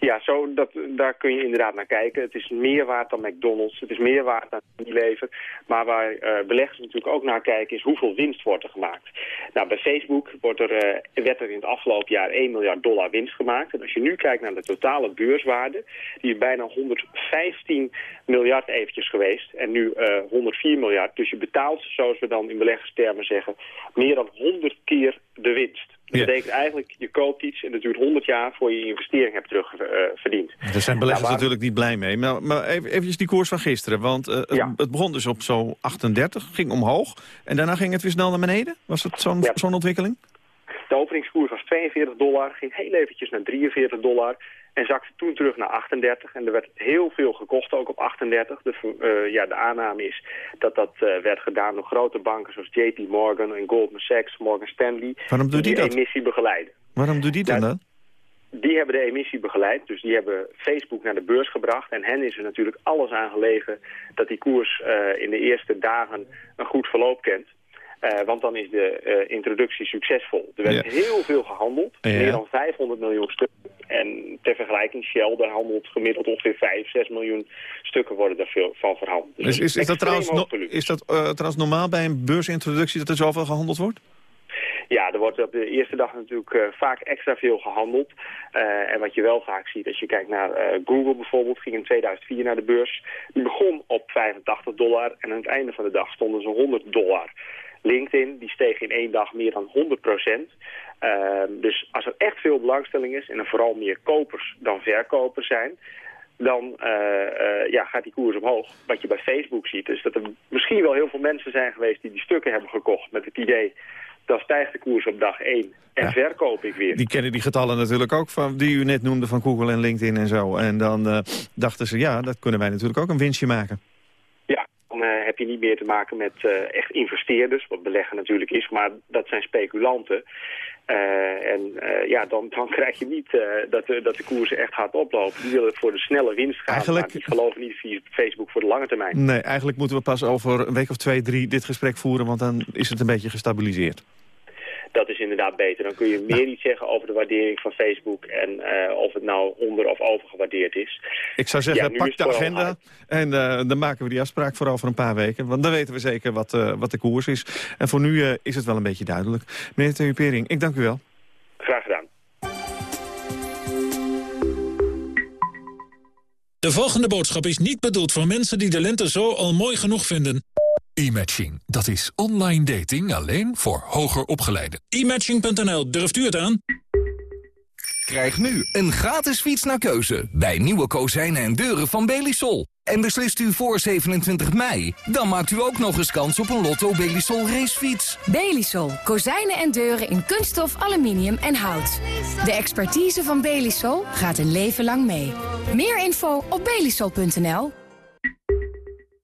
S23: Ja, zo, dat, daar kun je inderdaad naar kijken. Het is meer waard dan McDonald's. Het is meer waard dan Unilever. Maar waar eh, beleggers natuurlijk ook naar kijken is hoeveel winst wordt er gemaakt. Nou, bij Facebook wordt er, eh, werd er in het afgelopen jaar 1 miljard dollar winst gemaakt. En als je nu kijkt naar de totale beurswaarde, die is bijna 115 miljard eventjes geweest. En nu eh 104 miljard. Dus je betaalt, zoals we dan in beleggerstermen zeggen, meer dan 100 keer de winst. Dat
S7: Ja.
S23: betekent eigenlijk, je koopt iets en het duurt 100 jaar voor je je investering hebt terugverdiend.
S7: Daar zijn beleggers natuurlijk niet blij mee. Maar, maar even eventjes die koers van gisteren. Want eh, het- het begon dus op zo 38, ging omhoog. En daarna ging het weer snel naar beneden. Was het zo'n zo'n ontwikkeling?
S23: De openingskoers was 42 dollar, ging heel eventjes naar 43 dollar en zakte toen terug naar 38. En er werd heel veel gekocht, ook op 38. De, eh, ja, de aanname is dat dat eh, werd gedaan door grote banken zoals JP Morgan en Goldman Sachs, Morgan Stanley.
S7: Waarom doet die dat?
S23: emissie begeleiden.
S7: Waarom doet die dan dan?
S23: Die hebben de emissie begeleid, dus die hebben Facebook naar de beurs gebracht. En hen is er natuurlijk alles aan gelegen dat die koers eh, in de eerste dagen een goed verloop kent. Eh, want dan is de eh, introductie succesvol. Er werd
S7: Ja.
S23: heel veel gehandeld,
S7: Ja.
S23: meer dan 500 miljoen stukken. En ter vergelijking, Shell, daar handelt gemiddeld ongeveer 5, 6 miljoen stukken worden er veel van verhandeld. Dus
S7: Is, is, is, dat trouwens, no- is dat eh, trouwens normaal bij een beursintroductie dat er zoveel gehandeld wordt?
S23: Ja, er wordt op de eerste dag natuurlijk vaak extra veel gehandeld. Eh, en wat je wel vaak ziet, als je kijkt naar Google bijvoorbeeld, ging in 2004 naar de beurs. Die begon op 85 dollar en aan het einde van de dag stonden ze 100 dollar. LinkedIn, die steeg in één dag meer dan 100 procent. dus als er echt veel belangstelling is en er vooral meer kopers dan verkopers zijn dan eh, eh, ja, gaat die koers omhoog. Wat je bij Facebook ziet is dat er misschien wel heel veel mensen zijn geweest die die stukken hebben gekocht met het idee dan stijgt de koers op dag 1 en verkoop ik weer.
S7: Die kennen die getallen natuurlijk ook, van, die u net noemde van Google en LinkedIn en zo. En dan uh, dachten ze, ja, dat kunnen wij natuurlijk ook een winstje maken.
S23: Ja, dan uh, heb je niet meer te maken met uh, echt investeerders, wat beleggen natuurlijk is, maar dat zijn speculanten. Uh, en uh, ja, dan, dan krijg je niet uh, dat, de, dat de koersen echt hard oplopen. Die willen voor de snelle winst gaan, eigenlijk... maar die geloven niet via Facebook voor de lange termijn.
S7: Nee, eigenlijk moeten we pas over een week of twee, drie dit gesprek voeren, want dan is het een beetje gestabiliseerd.
S23: Dat is inderdaad beter. Dan kun je meer iets zeggen over de waardering van Facebook en uh, of het nou onder- of overgewaardeerd is.
S7: Ik zou zeggen, ja, pak de agenda en uh, dan maken we die afspraak voor over een paar weken. Want dan weten we zeker wat, uh, wat de koers is. En voor nu uh, is het wel een beetje duidelijk. Meneer Theupering, ik dank u wel.
S23: Graag gedaan.
S24: De volgende boodschap is niet bedoeld voor mensen die de lente zo al mooi genoeg vinden.
S1: E-matching, dat is online dating alleen voor hoger opgeleiden.
S24: E-matching.nl, durft u het aan?
S5: Krijg nu een gratis fiets naar keuze bij nieuwe kozijnen en deuren van Belisol. En beslist u voor 27 mei, dan maakt u ook nog eens kans op een Lotto Belisol racefiets.
S3: Belisol, kozijnen en deuren in kunststof, aluminium en hout. De expertise van Belisol gaat een leven lang mee. Meer info op belisol.nl.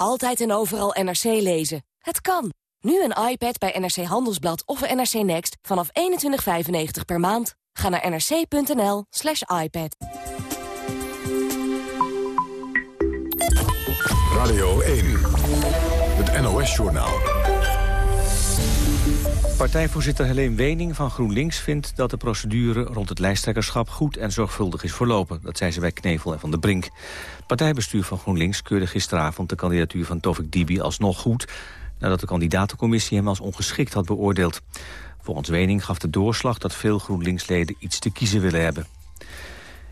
S3: Altijd en overal NRC lezen. Het kan. Nu een iPad bij NRC Handelsblad of NRC Next vanaf 21,95 per maand. Ga naar nrc.nl slash iPad.
S1: Radio 1, het NOS-journaal.
S2: Partijvoorzitter Helene Wening van GroenLinks vindt dat de procedure rond het lijsttrekkerschap goed en zorgvuldig is verlopen. Dat zei ze bij Knevel en Van der Brink. Partijbestuur van GroenLinks keurde gisteravond de kandidatuur van Tovik Dibi alsnog goed, nadat de kandidatencommissie hem als ongeschikt had beoordeeld. Volgens Wening gaf de doorslag dat veel GroenLinks-leden iets te kiezen willen hebben.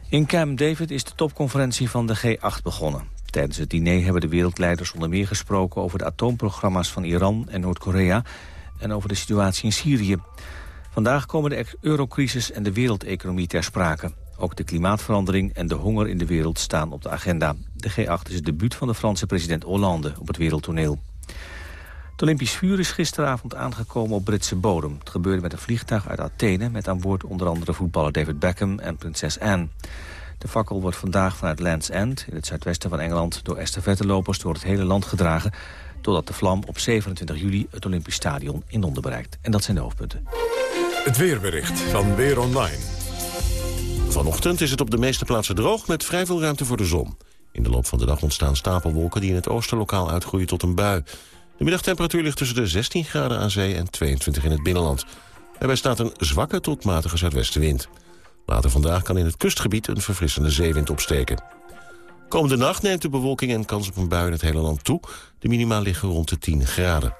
S2: In Camp David is de topconferentie van de G8 begonnen. Tijdens het diner hebben de wereldleiders onder meer gesproken over de atoomprogramma's van Iran en Noord-Korea en over de situatie in Syrië. Vandaag komen de eurocrisis en de wereldeconomie ter sprake. Ook de klimaatverandering en de honger in de wereld staan op de agenda. De G8 is het debuut van de Franse president Hollande op het wereldtoneel. Het Olympisch vuur is gisteravond aangekomen op Britse bodem. Het gebeurde met een vliegtuig uit Athene... met aan boord onder andere voetballer David Beckham en prinses Anne. De fakkel wordt vandaag vanuit Land's End, in het zuidwesten van Engeland... door estafettelopers door het hele land gedragen... totdat de vlam op 27 juli het Olympisch Stadion in Londen bereikt. En dat zijn de hoofdpunten.
S1: Het weerbericht van Weer Online.
S25: Vanochtend is het op de meeste plaatsen droog met vrij veel ruimte voor de zon. In de loop van de dag ontstaan stapelwolken die in het oosten lokaal uitgroeien tot een bui. De middagtemperatuur ligt tussen de 16 graden aan zee en 22 in het binnenland. Daarbij staat een zwakke tot matige zuidwestenwind. Later vandaag kan in het kustgebied een verfrissende zeewind opsteken. Komende nacht neemt de bewolking en kans op een bui in het hele land toe. De minima liggen rond de 10 graden.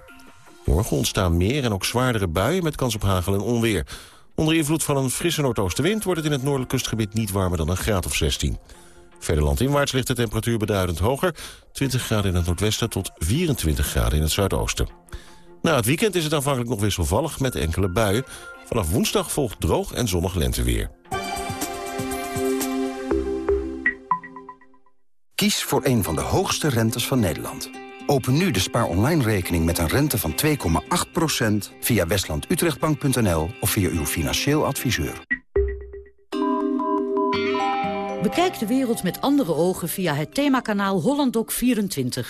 S25: Morgen ontstaan meer en ook zwaardere buien met kans op hagel en onweer. Onder invloed van een frisse noordoostenwind wordt het in het noordelijk kustgebied niet warmer dan een graad of 16. Verder landinwaarts ligt de temperatuur beduidend hoger. 20 graden in het noordwesten tot 24 graden in het zuidoosten. Na het weekend is het aanvankelijk nog wisselvallig met enkele buien. Vanaf woensdag volgt droog en zonnig lenteweer.
S26: Kies voor een van de hoogste rentes van Nederland. Open nu de spaar online rekening met een rente van 2,8% via westlandutrechtbank.nl of via uw financieel adviseur.
S6: Bekijk de wereld met andere ogen via het themakanaal HollandDoc24.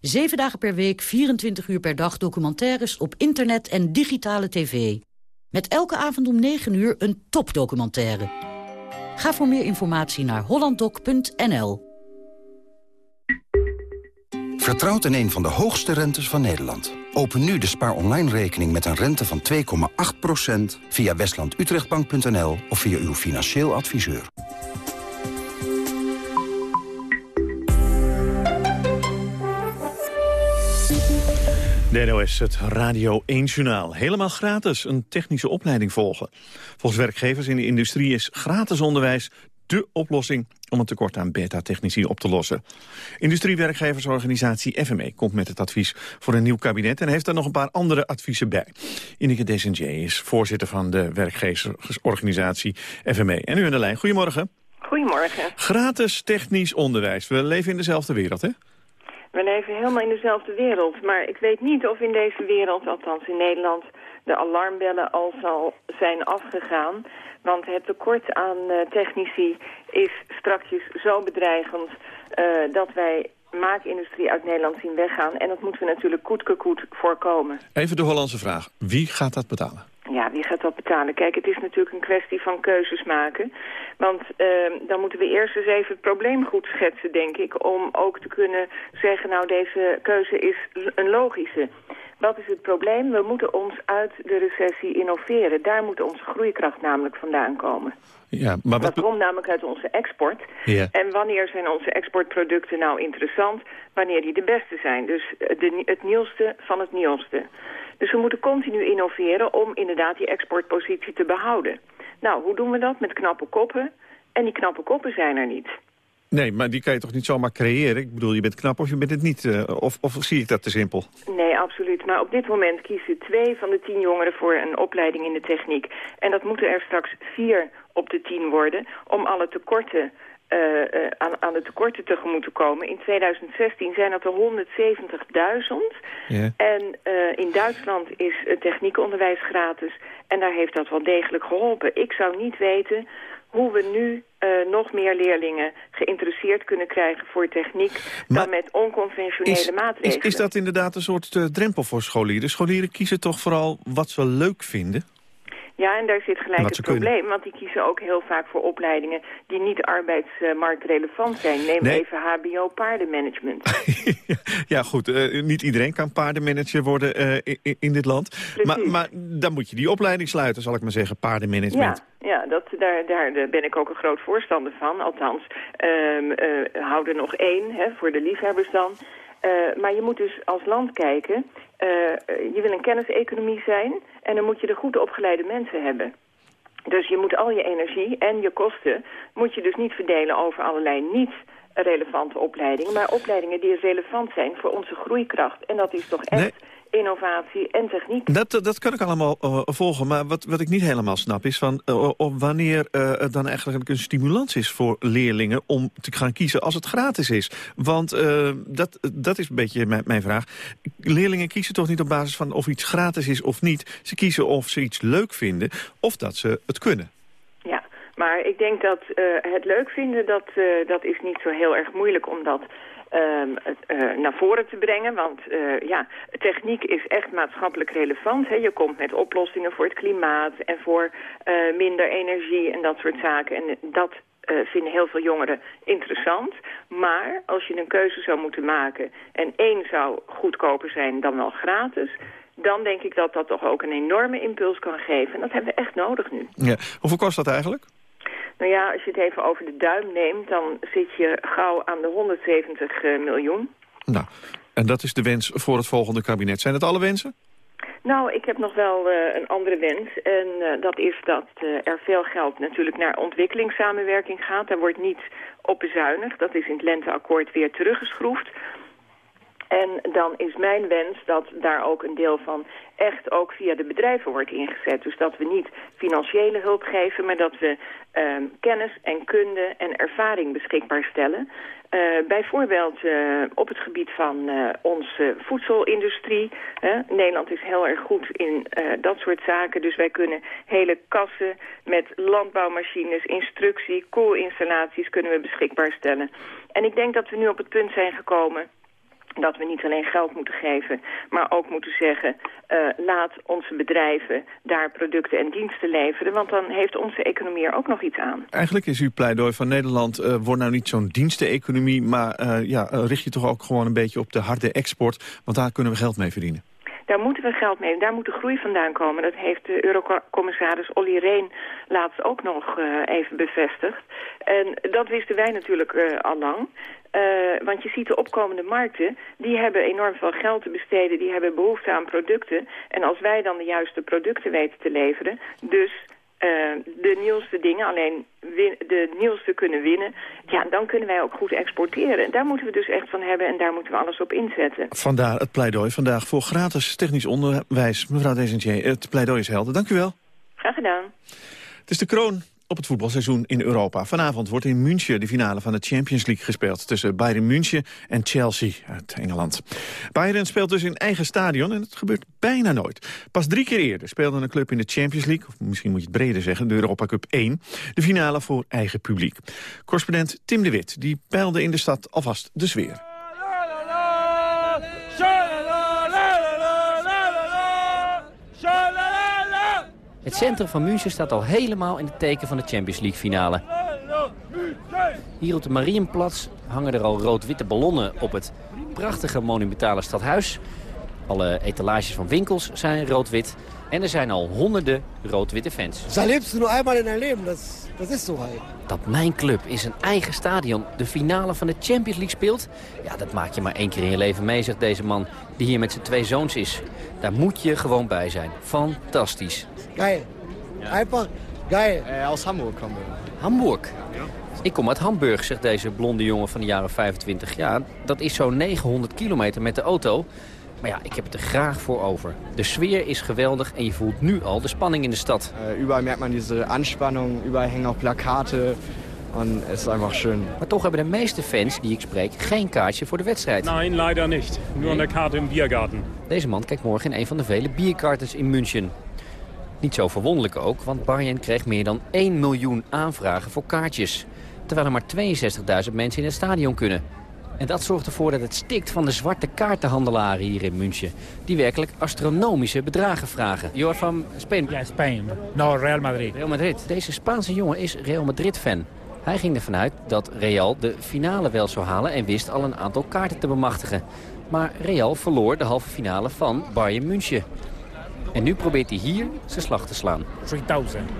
S6: Zeven dagen per week, 24 uur per dag documentaires op internet en digitale tv. Met elke avond om 9 uur een topdocumentaire. Ga voor meer informatie naar hollanddoc.nl.
S26: Vertrouwt in een van de hoogste rentes van Nederland. Open nu de spaar online rekening met een rente van 2,8% via westlandutrechtbank.nl of via uw financieel adviseur.
S7: De NOS, het Radio 1-journaal. Helemaal gratis een technische opleiding volgen. Volgens werkgevers in de industrie is gratis onderwijs dé oplossing om het tekort aan beta-technici op te lossen. Industriewerkgeversorganisatie FME komt met het advies voor een nieuw kabinet... en heeft daar nog een paar andere adviezen bij. Ineke Desengé is voorzitter van de werkgeversorganisatie FME. En u aan de lijn, goedemorgen.
S27: Goedemorgen.
S7: Gratis technisch onderwijs. We leven in dezelfde wereld, hè?
S27: We leven helemaal in dezelfde wereld. Maar ik weet niet of in deze wereld, althans in Nederland... de alarmbellen al zal zijn afgegaan. Want het tekort aan uh, technici is strakjes zo bedreigend... Uh, dat wij maakindustrie uit Nederland zien weggaan. En dat moeten we natuurlijk koetkekoet voorkomen.
S7: Even de Hollandse vraag. Wie gaat dat betalen?
S27: Ja, wie gaat dat betalen? Kijk, het is natuurlijk een kwestie van keuzes maken. Want uh, dan moeten we eerst eens even het probleem goed schetsen, denk ik... om ook te kunnen zeggen, nou, deze keuze is een logische. Wat is het probleem? We moeten ons uit de recessie innoveren. Daar moet onze groeikracht namelijk vandaan komen.
S7: Ja, maar wat...
S27: Dat komt namelijk uit onze export.
S7: Ja.
S27: En wanneer zijn onze exportproducten nou interessant? Wanneer die de beste zijn. Dus de, het nieuwste van het nieuwste. Dus we moeten continu innoveren om inderdaad die exportpositie te behouden. Nou, hoe doen we dat? Met knappe koppen. En die knappe koppen zijn er niet.
S7: Nee, maar die kan je toch niet zomaar creëren? Ik bedoel, je bent knap of je bent het niet. Uh, of, of zie ik dat te simpel?
S27: Nee, absoluut. Maar op dit moment kiezen twee van de tien jongeren voor een opleiding in de techniek. En dat moeten er straks vier op de tien worden... om alle tekorten uh, uh, aan, aan de tekorten tegemoet te komen. In 2016 zijn dat er 170.000.
S7: Ja.
S27: En uh, in Duitsland is het techniekonderwijs gratis. En daar heeft dat wel degelijk geholpen. Ik zou niet weten hoe we nu uh, nog meer leerlingen geïnteresseerd kunnen krijgen voor techniek... Maar dan met onconventionele
S7: is,
S27: maatregelen.
S7: Is, is dat inderdaad een soort uh, drempel voor scholieren? Scholieren kiezen toch vooral wat ze leuk vinden?
S27: Ja, en daar zit gelijk het probleem. Kunnen. Want die kiezen ook heel vaak voor opleidingen die niet arbeidsmarktrelevant zijn. Neem
S7: nee.
S27: even hbo paardenmanagement.
S7: ja, goed. Uh, niet iedereen kan paardenmanager worden uh, in, in, dit land. Maar, maar, dan moet je die opleiding sluiten, zal ik maar zeggen, paardenmanagement.
S27: Ja, ja dat, daar, daar ben ik ook een groot voorstander van. Althans, um, uh, hou er nog één hè, voor de liefhebbers dan. Uh, maar je moet dus als land kijken. Uh, je wil een kenniseconomie zijn en dan moet je de goed opgeleide mensen hebben. Dus je moet al je energie en je kosten moet je dus niet verdelen over allerlei niet relevante opleidingen, maar opleidingen die relevant zijn voor onze groeikracht. En dat is toch echt innovatie en techniek.
S7: Dat, dat kan ik allemaal uh, volgen, maar wat, wat ik niet helemaal snap is... Van, uh, op wanneer uh, het dan eigenlijk een stimulans is voor leerlingen... om te gaan kiezen als het gratis is. Want dat, dat is een beetje mijn, mijn vraag. Leerlingen kiezen toch niet op basis van of iets gratis is of niet. Ze kiezen of ze iets leuk vinden of dat ze het kunnen.
S27: Ja, maar ik denk dat het leuk vinden, dat, dat is niet zo heel erg moeilijk... omdat Um, uh, naar voren te brengen. Want uh, ja, techniek is echt maatschappelijk relevant. Hè. Je komt met oplossingen voor het klimaat en voor uh, minder energie en dat soort zaken. En dat vinden heel veel jongeren interessant. Maar als je een keuze zou moeten maken en één zou goedkoper zijn dan wel gratis dan denk ik dat dat toch ook een enorme impuls kan geven. En dat hebben we echt nodig nu.
S7: Ja. Hoeveel kost dat eigenlijk?
S27: Nou ja, als je het even over de duim neemt, dan zit je gauw aan de 170 uh, miljoen.
S7: Nou, en dat is de wens voor het volgende kabinet. Zijn dat alle wensen?
S27: Nou, ik heb nog wel uh, een andere wens. En uh, dat is dat uh, er veel geld natuurlijk naar ontwikkelingssamenwerking gaat. Daar wordt niet op bezuinigd. Dat is in het lenteakkoord weer teruggeschroefd. En dan is mijn wens dat daar ook een deel van echt ook via de bedrijven wordt ingezet. Dus dat we niet financiële hulp geven, maar dat we um, kennis en kunde en ervaring beschikbaar stellen. Uh, bijvoorbeeld uh, op het gebied van uh, onze voedselindustrie. Nederland is heel erg goed in dat soort zaken. Dus wij kunnen hele kassen met landbouwmachines, instructie, koolinstallaties kunnen we beschikbaar stellen. En ik denk dat we nu op het punt zijn gekomen dat we niet alleen geld moeten geven, maar ook moeten zeggen... Uh, laat onze bedrijven daar producten en diensten leveren... want dan heeft onze economie er ook nog iets aan.
S7: Eigenlijk is uw pleidooi van Nederland... Uh, wordt nou niet zo'n diensteneconomie... maar uh, ja, richt je toch ook gewoon een beetje op de harde export... want daar kunnen we geld mee verdienen.
S27: Daar moeten we geld mee, daar moet de groei vandaan komen. Dat heeft de eurocommissaris Olly Reen laatst ook nog uh, even bevestigd. En dat wisten wij natuurlijk uh, al lang. Uh, want je ziet de opkomende markten, die hebben enorm veel geld te besteden, die hebben behoefte aan producten. En als wij dan de juiste producten weten te leveren, dus uh, de nieuwste dingen, alleen win, de nieuwste kunnen winnen... ja, dan kunnen wij ook goed exporteren. En daar moeten we dus echt van hebben en daar moeten we alles op inzetten.
S7: Vandaar het pleidooi vandaag voor gratis technisch onderwijs. Mevrouw Desentier, het pleidooi is helder. Dank u wel.
S27: Graag gedaan.
S7: Het is de kroon op het voetbalseizoen in Europa. Vanavond wordt in München de finale van de Champions League gespeeld... tussen Bayern München en Chelsea uit Engeland. Bayern speelt dus in eigen stadion en het gebeurt bijna nooit. Pas drie keer eerder speelde een club in de Champions League... of misschien moet je het breder zeggen, de Europa Cup 1... de finale voor eigen publiek. Correspondent Tim de Wit die peilde in de stad alvast de sfeer.
S28: Het centrum van München staat al helemaal in het teken van de Champions League finale. Hier op de Marienplatz hangen er al rood-witte ballonnen op het prachtige monumentale stadhuis. Alle etalages van winkels zijn rood-wit. En er zijn al honderden rood-witte fans.
S29: Zij leeft nur eenmaal in haar leven, dat, dat is toch hij.
S28: Dat mijn club in zijn eigen stadion de finale van de Champions League speelt... ja, dat maak je maar één keer in je leven mee, zegt deze man... die hier met zijn twee zoons is. Daar moet je gewoon bij zijn. Fantastisch.
S29: Geil. Ja. Einfach geil.
S30: Uh, aus Hamburg komen we.
S28: Hamburg? Ja. Ik kom uit Hamburg, zegt deze blonde jongen van de jaren 25. Ja, dat is zo'n 900 kilometer met de auto. Maar ja, ik heb het er graag voor over. De sfeer is geweldig en je voelt nu al de spanning in de stad.
S30: Uh, überall merkt man deze Anspannung, überall hangen ook plakaten. En het is einfach schön.
S28: Maar toch hebben de meeste fans die ik spreek geen kaartje voor de wedstrijd.
S31: Nee, leider niet. Nur een kaart in Biergarten.
S28: Deze man kijkt morgen in een van de vele bierkartens in München. Niet zo verwonderlijk ook, want Bayern kreeg meer dan 1 miljoen aanvragen voor kaartjes. Terwijl er maar 62.000 mensen in het stadion kunnen. En dat zorgt ervoor dat het stikt van de zwarte kaartenhandelaren hier in München. Die werkelijk astronomische bedragen vragen. You're from Spain?
S32: Ja, Spain. No, Real Madrid.
S28: Real Madrid. Deze Spaanse jongen is Real Madrid-fan. Hij ging ervan uit dat Real de finale wel zou halen... en wist al een aantal kaarten te bemachtigen. Maar Real verloor de halve finale van Bayern München. En nu probeert hij hier zijn slag te slaan.
S32: 3000.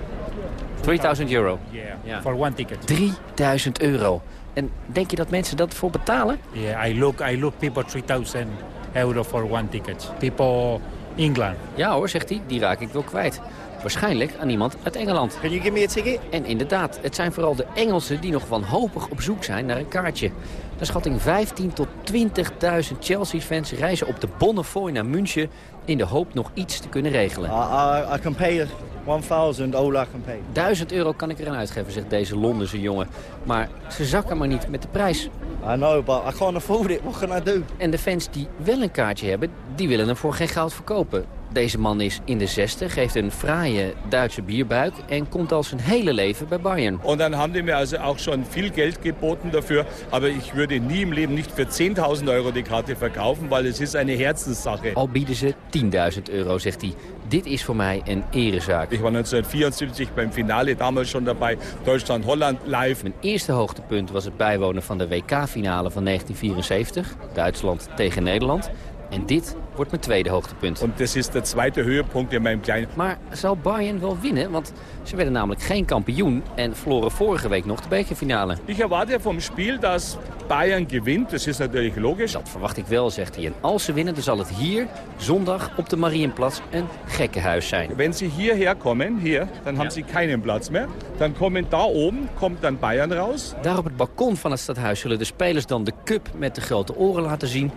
S28: 3000 euro?
S32: Yeah, for one ticket.
S28: 3000 euro. En denk je dat mensen dat voor betalen?
S32: Yeah, I look, I look people 3000 euro for one ticket. People England.
S28: Ja hoor, zegt hij, die raak ik wel kwijt. Waarschijnlijk aan iemand uit Engeland.
S29: Can you give me a ticket?
S28: En inderdaad, het zijn vooral de Engelsen die nog wanhopig op zoek zijn naar een kaartje. Naar schatting 15 tot 20.000 Chelsea-fans reizen op de Bonnefoy naar München... in de hoop nog iets te kunnen regelen.
S29: Uh, I, I can pay 1000, all I can pay.
S28: 1000 euro kan ik eraan uitgeven, zegt deze Londense jongen. Maar ze zakken maar niet met de prijs.
S29: I know, but I can't afford it. What can I do?
S28: En de fans die wel een kaartje hebben, die willen hem voor geen goud verkopen. Deze man is in de 60, heeft een fraaie Duitse bierbuik en komt al zijn hele leven bij Bayern.
S33: En dan hebben die mir also auch schon viel Geld geboten dafür, aber ich würde nie im Leben nicht für 10.000 Euro die Karte verkaufen, weil es ist eine Herzenssache.
S28: Al bieden ze 10.000 euro, zegt hij. Dit is voor mij een erezaak.
S33: Ik was 1974 beim Finale damals schon dabei, Deutschland-Holland live.
S28: Mijn eerste hoogtepunt was het bijwonen van de WK-finale van 1974, Duitsland tegen Nederland. En dit wordt mijn tweede hoogtepunt.
S33: En dit is de tweede hoogtepunt in mijn kleine...
S28: Maar zal Bayern wel winnen? Want ze werden namelijk geen kampioen en verloren vorige week nog de bekerfinale.
S33: Ik erwarte vom Spiel dat Bayern gewint. Dat is natuurlijk logisch.
S28: Dat verwacht ik wel, zegt hij. En als ze winnen, dan zal het hier, zondag, op de Marienplatz een gekkenhuis zijn.
S33: Wenn ze hierher komen, hier, dan hebben ze geen plaats meer. Dan komen daar oben, komt dan Bayern raus.
S28: Daar op het balkon van het stadhuis zullen de spelers dan de cup met de grote oren laten zien...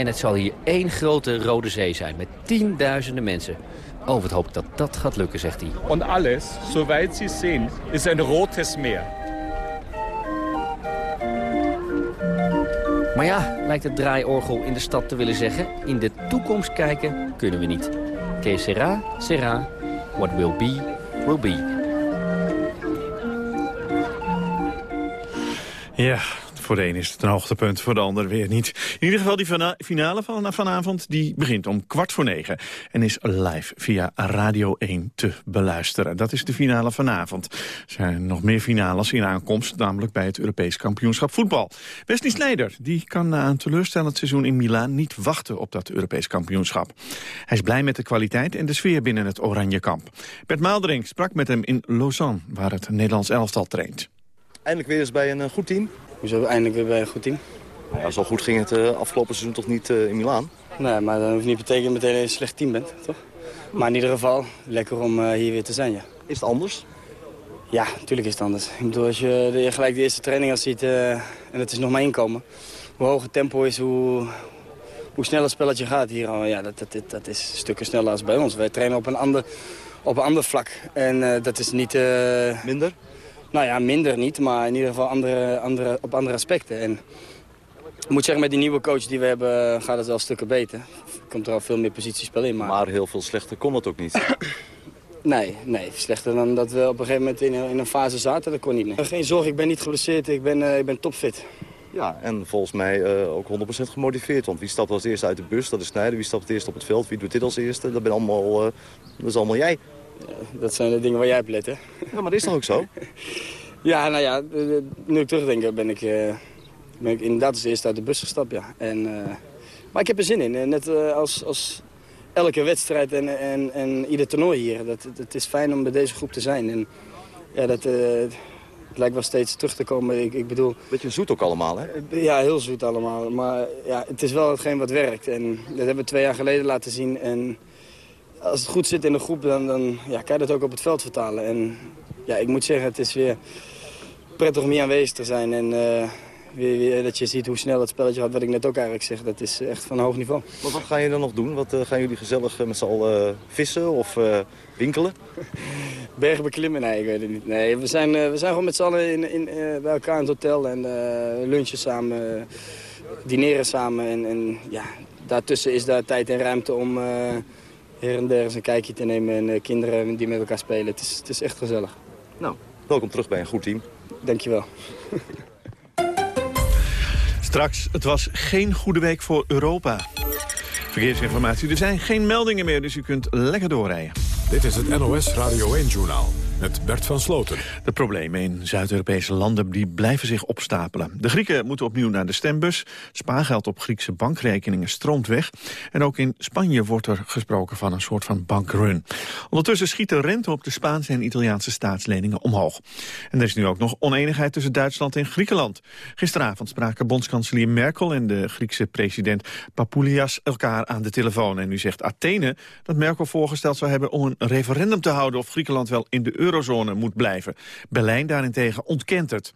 S28: En het zal hier één grote rode zee zijn met tienduizenden mensen. Oh, wat hoop ik dat dat gaat lukken, zegt hij.
S33: En alles, soweit ze zien, is een rotes meer.
S28: Maar ja, lijkt het draaiorgel in de stad te willen zeggen. In de toekomst kijken kunnen we niet. Que sera, sera. What will be, will be.
S7: Ja, Voor de een is het een hoogtepunt, voor de ander weer niet. In ieder geval die finale van vanavond die begint om kwart voor negen. En is live via Radio 1 te beluisteren. Dat is de finale vanavond. Er zijn nog meer finales in aankomst, namelijk bij het Europees kampioenschap voetbal. Wesley Snijder die kan na een teleurstellend seizoen in Milaan niet wachten op dat Europees kampioenschap. Hij is blij met de kwaliteit en de sfeer binnen het Oranje kamp. Bert Maalderink sprak met hem in Lausanne, waar het Nederlands elftal traint.
S34: Eindelijk weer eens bij een eh, goed team.
S35: Hoezo eindelijk weer bij een goed team?
S34: Ja, zo goed ging het uh, afgelopen seizoen toch niet uh, in Milaan?
S35: Nee, maar dan hoeft niet betekenen dat je meteen een slecht team bent, toch? Maar in ieder geval, lekker om uh, hier weer te zijn, ja.
S34: Is het anders?
S35: Ja, natuurlijk is het anders. Ik bedoel, als je, je gelijk de eerste training al ziet en het is nog maar inkomen. Hoe hoog het tempo is, hoe, hoe snel het spelletje gaat hier. Oh, ja, dat, dat, dat is stukken sneller als bij ons. Wij trainen op een ander, op een ander vlak. En dat is niet...
S34: Minder?
S35: Nou ja, minder niet, maar in ieder geval andere, andere, op andere aspecten. En ik moet zeggen, met die nieuwe coach die we hebben gaat het wel stukken beter. Komt er al veel meer positiespel in. Maar,
S34: maar heel veel slechter kon het ook niet.
S35: nee, nee, slechter dan dat we op een gegeven moment in een, in een fase zaten, dat kon niet meer. Geen zorg, ik ben niet geblesseerd, ik ben, uh, ik ben topfit.
S34: Ja, en volgens mij uh, ook 100% gemotiveerd. Want wie stapt als eerste uit de bus? Dat is Snijder. Wie stapt het eerst op het veld? Wie doet dit als eerste? Dat, ben allemaal, uh, dat is allemaal jij.
S35: Dat zijn de dingen waar jij op let, hè?
S34: Ja, maar dat is toch ook zo?
S35: ja, nou ja, nu ik terugdenk ben ik, uh, ben ik inderdaad als eerste uit de bus gestapt, ja. En, uh, maar ik heb er zin in. Net als, als elke wedstrijd en, en, en ieder toernooi hier. Dat, het is fijn om bij deze groep te zijn. En ja, dat, het lijkt wel steeds terug te komen. Ik, ik bedoel...
S34: Beetje zoet ook allemaal, hè?
S35: Ja, heel zoet allemaal. Maar ja, het is wel hetgeen wat werkt. En dat hebben we twee jaar geleden laten zien. En als het goed zit in de groep, dan, dan ja, kan je dat ook op het veld vertalen. En ja, ik moet zeggen, het is weer prettig om hier aanwezig te zijn. En uh, weer, weer, dat je ziet hoe snel het spelletje gaat, wat ik net ook eigenlijk zeg. Dat is echt van hoog niveau.
S34: Maar wat ga je dan nog doen? Wat uh, gaan jullie gezellig met z'n allen vissen of winkelen?
S35: Bergen beklimmen? Nee, ik weet het niet. Nee, we zijn, we zijn gewoon met z'n allen in, in, bij elkaar in het hotel en lunchen samen, dineren samen. En, en ja, daartussen is daar tijd en ruimte om her en der eens een kijkje te nemen en uh, kinderen die met elkaar spelen. Het is, het is echt gezellig.
S34: Nou, welkom terug bij een goed team.
S35: Dankjewel.
S7: Straks, het was geen goede week voor Europa. Verkeersinformatie, er zijn geen meldingen meer, dus u kunt lekker doorrijden.
S1: Dit is het NOS Radio 1-journaal met Bert van Sloten.
S7: De problemen in Zuid-Europese landen die blijven zich opstapelen. De Grieken moeten opnieuw naar de stembus. Spaargeld op Griekse bankrekeningen stroomt weg. En ook in Spanje wordt er gesproken van een soort van bankrun. Ondertussen schiet de rente op de Spaanse en Italiaanse staatsleningen omhoog. En er is nu ook nog oneenigheid tussen Duitsland en Griekenland. Gisteravond spraken bondskanselier Merkel en de Griekse president Papoulias elkaar aan de telefoon. En nu zegt Athene dat Merkel voorgesteld zou hebben om een referendum te houden of Griekenland wel in de eurozone moet blijven. Berlijn daarentegen ontkent het.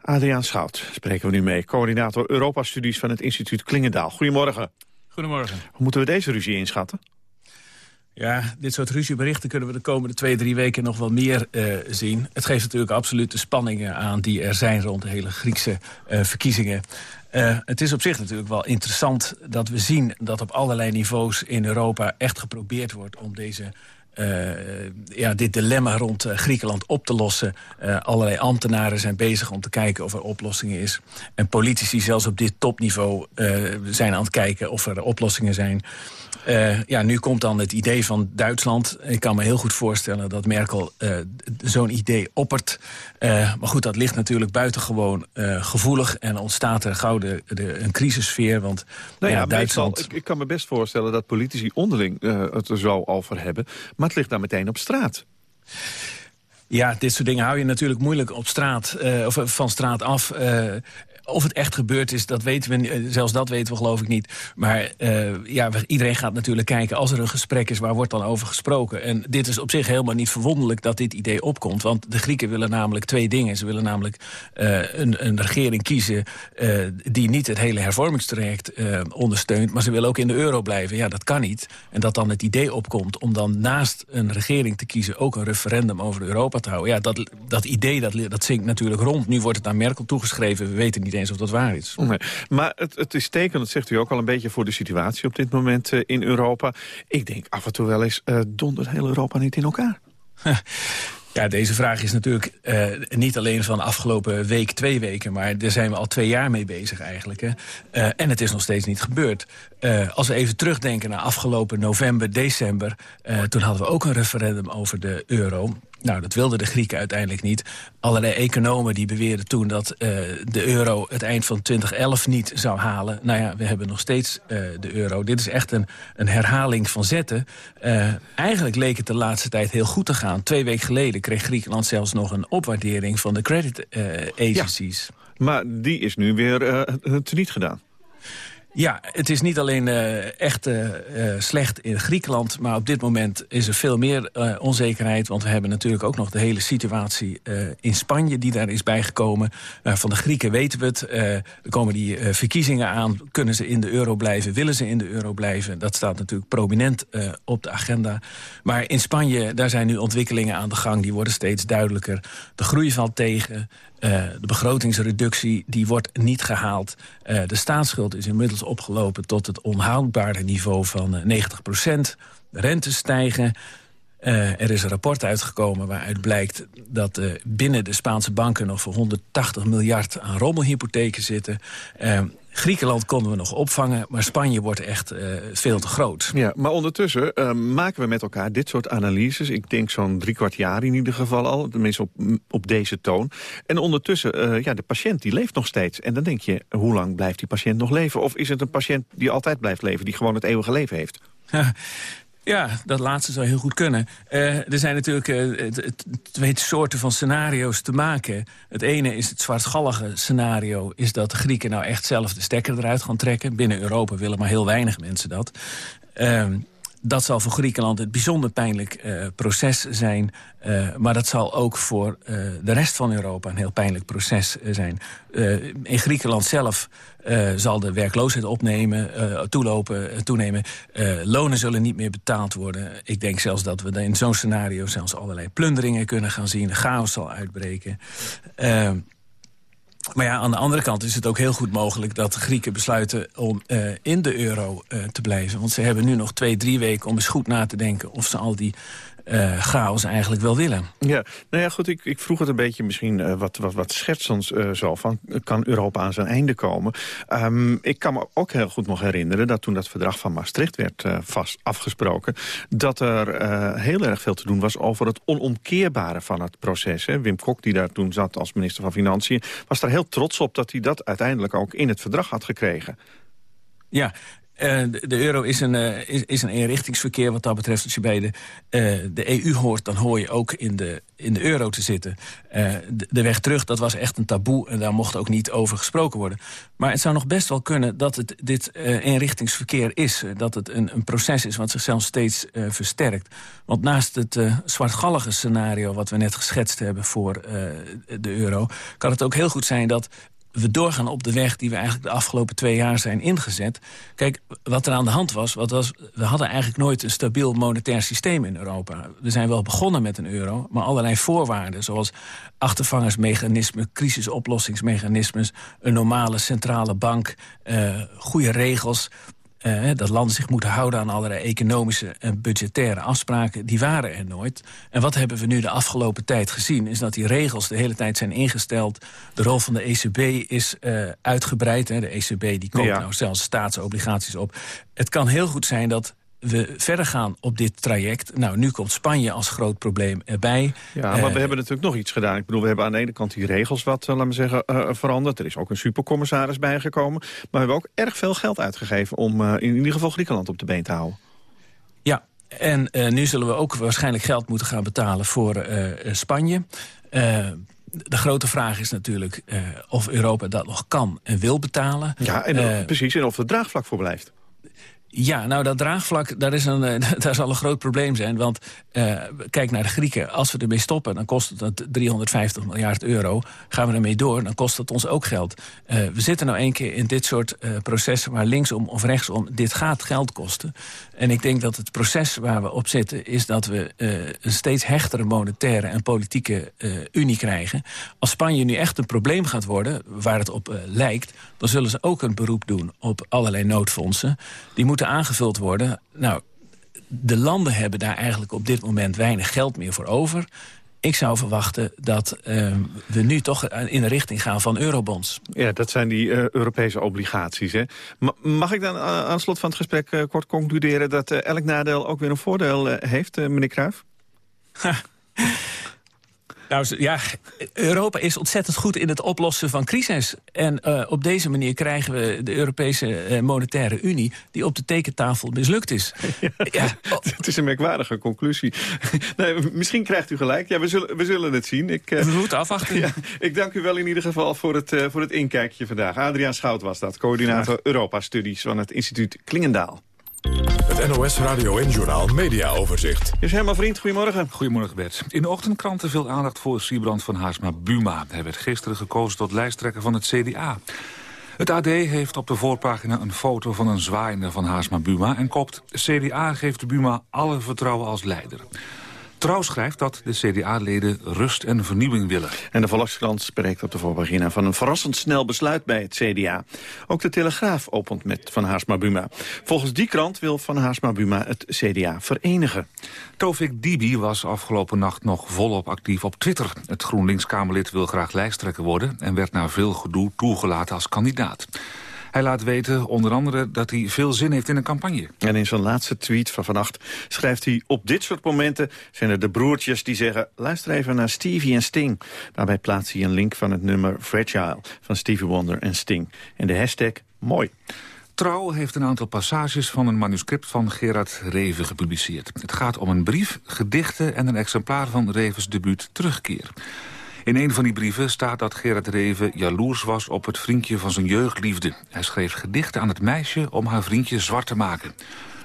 S7: Adriaan Schout spreken we nu mee, coördinator Europa-studies van het instituut Klingendaal. Goedemorgen.
S36: Goedemorgen.
S7: Hoe moeten we deze ruzie inschatten?
S36: Ja, dit soort ruzieberichten kunnen we de komende twee, drie weken nog wel meer uh, zien. Het geeft natuurlijk absoluut de spanningen aan die er zijn rond de hele Griekse uh, verkiezingen. Uh, het is op zich natuurlijk wel interessant dat we zien dat op allerlei niveaus in Europa echt geprobeerd wordt om deze uh, ja, dit dilemma rond uh, Griekenland op te lossen. Uh, allerlei ambtenaren zijn bezig om te kijken of er oplossingen is. En politici zelfs op dit topniveau zijn aan het kijken of er oplossingen zijn. Uh, ja, nu komt dan het idee van Duitsland. Ik kan me heel goed voorstellen dat Merkel uh, zo'n idee oppert. Uh, maar goed, dat ligt natuurlijk buitengewoon gevoelig... en ontstaat er gauw de, de, een crisissfeer, want
S7: nou ja,
S36: ja Duitsland...
S7: Ik, ik, kan me best voorstellen dat politici onderling het er zo over hebben... maar het ligt daar meteen op straat.
S36: Ja, dit soort dingen hou je natuurlijk moeilijk op straat, of van straat af... Of het echt gebeurd is, dat weten we, eh, zelfs dat weten we geloof ik niet. Maar uh, ja, iedereen gaat natuurlijk kijken, als er een gesprek is... waar wordt dan over gesproken? En dit is op zich helemaal niet verwonderlijk dat dit idee opkomt. Want de Grieken willen namelijk twee dingen. Ze willen namelijk uh, een, een, regering kiezen... Die niet het hele hervormingstraject ondersteunt... maar ze willen ook in de euro blijven. Ja, dat kan niet. En dat dan het idee opkomt om dan naast een regering te kiezen... ook een referendum over Europa te houden. Ja, dat, dat idee dat, dat zinkt natuurlijk rond. Nu wordt het aan Merkel toegeschreven. We weten niet eens of dat waar is.
S7: Nee. Maar het, het is teken, dat zegt u ook al een beetje... voor de situatie op dit moment uh, in Europa. Ik denk af en toe wel eens, uh, dondert heel Europa niet in elkaar?
S36: Ja, deze vraag is natuurlijk uh, niet alleen van afgelopen week, twee weken... maar daar zijn we al twee jaar mee bezig eigenlijk. Hè. Uh, en het is nog steeds niet gebeurd. Uh, als we even terugdenken naar afgelopen november, december... toen hadden we ook een referendum over de euro. Nou, dat wilden de Grieken uiteindelijk niet. Allerlei economen die beweerden toen dat uh, de euro het eind van 2011 niet zou halen. Nou ja, we hebben nog steeds uh, de euro. Dit is echt een, een herhaling van zetten. Uh, eigenlijk leek het de laatste tijd heel goed te gaan. Twee weken geleden kreeg Griekenland zelfs nog een opwaardering van de credit agencies.
S7: Ja, maar die is nu weer teniet gedaan.
S36: Ja, het is niet alleen uh, echt uh, slecht in Griekenland... maar op dit moment is er veel meer onzekerheid. Want we hebben natuurlijk ook nog de hele situatie in Spanje... die daar is bijgekomen. van de Grieken weten we het. er komen die verkiezingen aan. Kunnen ze in de euro blijven? Willen ze in de euro blijven? Dat staat natuurlijk prominent op de agenda. Maar in Spanje, daar zijn nu ontwikkelingen aan de gang. Die worden steeds duidelijker. De groei valt tegen. Uh, de begrotingsreductie die wordt niet gehaald. Uh, de staatsschuld is inmiddels opgelopen tot het onhoudbare niveau van uh, 90 procent. De rentes stijgen. er is een rapport uitgekomen waaruit blijkt dat binnen de Spaanse banken... nog voor 180 miljard aan rommelhypotheken zitten. Griekenland konden we nog opvangen, maar Spanje wordt echt uh, veel te groot.
S7: Ja, maar ondertussen uh, maken we met elkaar dit soort analyses. Ik denk zo'n drie kwart jaar in ieder geval al, tenminste op, op deze toon. En ondertussen, uh, ja, de patiënt die leeft nog steeds. En dan denk je, hoe lang blijft die patiënt nog leven? Of is het een patiënt die altijd blijft leven, die gewoon het eeuwige leven heeft?
S36: Ja, dat laatste zou heel goed kunnen. Uh, er zijn natuurlijk uh, twee soorten van scenario's te maken. Het ene is het zwartgallige scenario... is dat de Grieken nou echt zelf de stekker eruit gaan trekken. Binnen Europa willen maar heel weinig mensen dat. Uh, dat zal voor Griekenland het bijzonder pijnlijk uh, proces zijn. Uh, maar dat zal ook voor uh, de rest van Europa een heel pijnlijk proces zijn. in Griekenland zelf zal de werkloosheid opnemen, toelopen, toenemen. lonen zullen niet meer betaald worden. Ik denk zelfs dat we in zo'n scenario zelfs allerlei plunderingen kunnen gaan zien. Chaos zal uitbreken. Maar ja, aan de andere kant is het ook heel goed mogelijk... dat de Grieken besluiten om uh, in de euro uh, te blijven. Want ze hebben nu nog twee, drie weken om eens goed na te denken... of ze al die uh, chaos eigenlijk wel willen.
S7: Ja, nou ja, goed, ik, ik vroeg het een beetje misschien uh, wat, wat, wat uh, zo van... kan Europa aan zijn einde komen? Um, ik kan me ook heel goed nog herinneren dat toen dat verdrag van Maastricht werd vast afgesproken... dat er heel erg veel te doen was over het onomkeerbare van het proces. Hè. Wim Kok, die daar toen zat als minister van Financiën... was daar heel trots op dat hij dat uiteindelijk ook in het verdrag had gekregen.
S36: Ja, uh, de, euro is een, uh, is, een eenrichtingsverkeer wat dat betreft. Als je bij de, uh, de EU hoort, dan hoor je ook in de, in de euro te zitten. De, de, weg terug, dat was echt een taboe en daar mocht ook niet over gesproken worden. Maar het zou nog best wel kunnen dat het dit eenrichtingsverkeer is. Dat het een, een, proces is wat zichzelf steeds versterkt. Want naast het zwartgallige scenario wat we net geschetst hebben voor de euro... kan het ook heel goed zijn dat we doorgaan op de weg die we eigenlijk de afgelopen twee jaar zijn ingezet. Kijk, wat er aan de hand was, wat was, we hadden eigenlijk nooit een stabiel monetair systeem in Europa. We zijn wel begonnen met een euro, maar allerlei voorwaarden... zoals achtervangersmechanismen, crisisoplossingsmechanismes... een normale centrale bank, uh, goede regels... Uh, dat landen zich moeten houden aan allerlei economische en budgettaire afspraken. Die waren er nooit. En wat hebben we nu de afgelopen tijd gezien? Is dat die regels de hele tijd zijn ingesteld. De rol van de ECB is uh, uitgebreid. Hè. De ECB die koopt ja. nou zelfs staatsobligaties op. Het kan heel goed zijn dat we verder gaan op dit traject. Nou, nu komt Spanje als groot probleem erbij.
S7: Ja, maar we hebben natuurlijk nog iets gedaan. Ik bedoel, we hebben aan de ene kant die regels wat, uh, laten we zeggen, uh, veranderd. Er is ook een supercommissaris bijgekomen. Maar we hebben ook erg veel geld uitgegeven om in ieder geval Griekenland op de been te houden.
S36: Ja, en nu zullen we ook waarschijnlijk geld moeten gaan betalen voor Spanje. de grote vraag is natuurlijk of Europa dat nog kan en wil betalen.
S7: Ja, en precies, en of er draagvlak voor blijft.
S36: Ja, nou dat draagvlak, daar, is een, daar zal een groot probleem zijn. Want uh, kijk naar de Grieken. Als we ermee stoppen, dan kost het 350 miljard euro. Gaan we ermee door, dan kost het ons ook geld. Uh, we zitten nou één keer in dit soort processen... waar linksom of rechtsom, dit gaat geld kosten. En ik denk dat het proces waar we op zitten... is dat we een steeds hechtere monetaire en politieke unie krijgen. Als Spanje nu echt een probleem gaat worden, waar het op lijkt... dan zullen ze ook een beroep doen op allerlei noodfondsen. Die moeten aangevuld worden. Nou, de landen hebben daar eigenlijk op dit moment weinig geld meer voor over. ik zou verwachten dat eh, we nu toch in de richting gaan van eurobonds.
S7: Ja, dat zijn die uh, Europese obligaties. Hè? mag ik dan aan het slot van het gesprek uh, kort concluderen... dat elk nadeel ook weer een voordeel heeft, meneer Cruijff?
S36: Nou ja, Europa is ontzettend goed in het oplossen van crisis. En uh, op deze manier krijgen we de Europese uh, Monetaire Unie... die op de tekentafel mislukt is.
S7: Ja, ja. Het is een merkwaardige conclusie. nee, misschien krijgt u gelijk. Ja, we zullen, we zullen het zien. Ik, uh,
S36: we moeten afwachten.
S7: Ja, ik dank u wel in ieder geval voor het, voor het inkijkje vandaag. Adriaan Schout was dat, coördinator Europa-studies... van het instituut Klingendaal.
S1: Het NOS Radio en Journal Media Overzicht.
S7: Is helemaal vriend, goedemorgen.
S37: Goedemorgen Bert. In de ochtendkranten veel aandacht voor Siebrand van Haarsma Buma. Hij werd gisteren gekozen tot lijsttrekker van het CDA. Het AD heeft op de voorpagina een foto van een zwaaiende van Haarsma Buma... en kopt CDA geeft Buma alle vertrouwen als leider. Trouw schrijft dat de CDA-leden rust en vernieuwing willen.
S7: En de Volkskrant spreekt op de voorpagina van een verrassend snel besluit bij het CDA. Ook de Telegraaf opent met Van Haarsma Buma. Volgens die krant wil Van Haarsma Buma het CDA verenigen.
S37: Tovik Dibi was afgelopen nacht nog volop actief op Twitter. Het GroenLinks-Kamerlid wil graag lijsttrekker worden... en werd na veel gedoe toegelaten als kandidaat. Hij laat weten onder andere dat hij veel zin heeft in een campagne.
S7: En in zijn laatste tweet van vannacht schrijft hij... op dit soort momenten zijn er de broertjes die zeggen... luister even naar Stevie en Sting. Daarbij plaatst hij een link van het nummer Fragile... van Stevie Wonder en Sting. En de hashtag mooi.
S37: Trouw heeft een aantal passages van een manuscript van Gerard Reven gepubliceerd. Het gaat om een brief, gedichten en een exemplaar van Revens debuut Terugkeer. In een van die brieven staat dat Gerard Reven jaloers was op het vriendje van zijn jeugdliefde. Hij schreef gedichten aan het meisje om haar vriendje zwart te maken.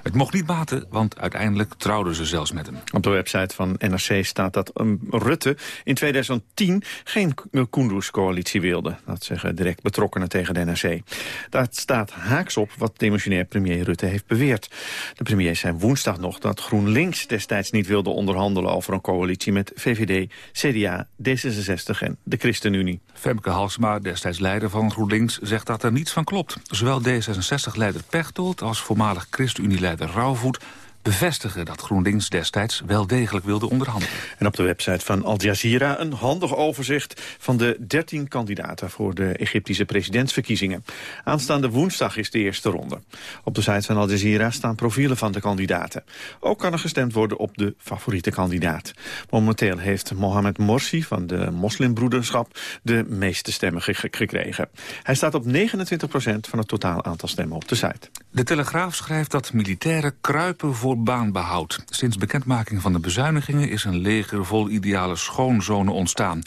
S37: Het mocht niet baten, want uiteindelijk trouwden ze zelfs met hem.
S7: Op de website van NRC staat dat um, Rutte in 2010 geen Koenderscoalitie wilde. Dat zeggen direct betrokkenen tegen de NRC. Daar staat haaks op wat demissionair premier Rutte heeft beweerd. De premier zei woensdag nog dat GroenLinks destijds niet wilde onderhandelen over een coalitie met VVD, CDA, D66 en de ChristenUnie.
S37: Femke Halsma, destijds leider van GroenLinks, zegt dat er niets van klopt. Zowel D66-leider Pechtold als voormalig ChristenUnie-leider de Rauwvoet bevestigen dat GroenLinks destijds wel degelijk wilde onderhandelen.
S7: En op de website van Al Jazeera een handig overzicht van de 13 kandidaten voor de Egyptische presidentsverkiezingen. Aanstaande woensdag is de eerste ronde. Op de site van Al Jazeera staan profielen van de kandidaten. Ook kan er gestemd worden op de favoriete kandidaat. Momenteel heeft Mohamed Morsi van de moslimbroederschap de meeste stemmen gekregen. Hij staat op 29% van het totaal aantal stemmen op de site.
S37: De Telegraaf schrijft dat militairen kruipen voor baanbehoud. Sinds bekendmaking van de bezuinigingen is een leger vol ideale schoonzonen ontstaan.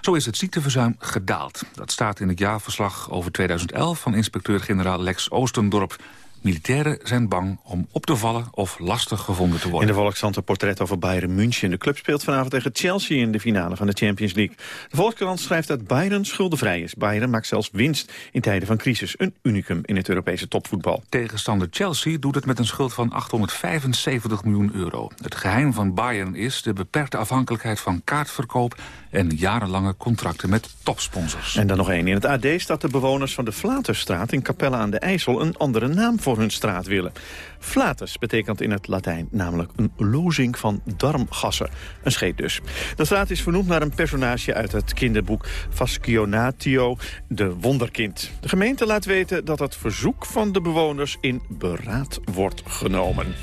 S37: Zo is het ziekteverzuim gedaald. Dat staat in het jaarverslag over 2011 van inspecteur-generaal Lex Oostendorp. Militairen zijn bang om op te vallen of lastig gevonden te worden.
S7: In de Volkskrant een portret over Bayern München. De club speelt vanavond tegen Chelsea in de finale van de Champions League. De Volkskrant schrijft dat Bayern schuldenvrij is. Bayern maakt zelfs winst in tijden van crisis. Een unicum in het Europese topvoetbal.
S37: Tegenstander Chelsea doet het met een schuld van 875 miljoen euro. Het geheim van Bayern is de beperkte afhankelijkheid van kaartverkoop... en jarenlange contracten met topsponsors.
S7: En dan nog één. In het AD staat de bewoners van de Vlaterstraat in Capelle aan de IJssel... een andere naam voor hun straat willen. Flatus betekent in het Latijn namelijk een lozing van darmgassen. Een scheet dus. De straat is vernoemd naar een personage uit het kinderboek Fascionatio, de wonderkind. De gemeente laat weten dat het verzoek van de bewoners in beraad wordt genomen.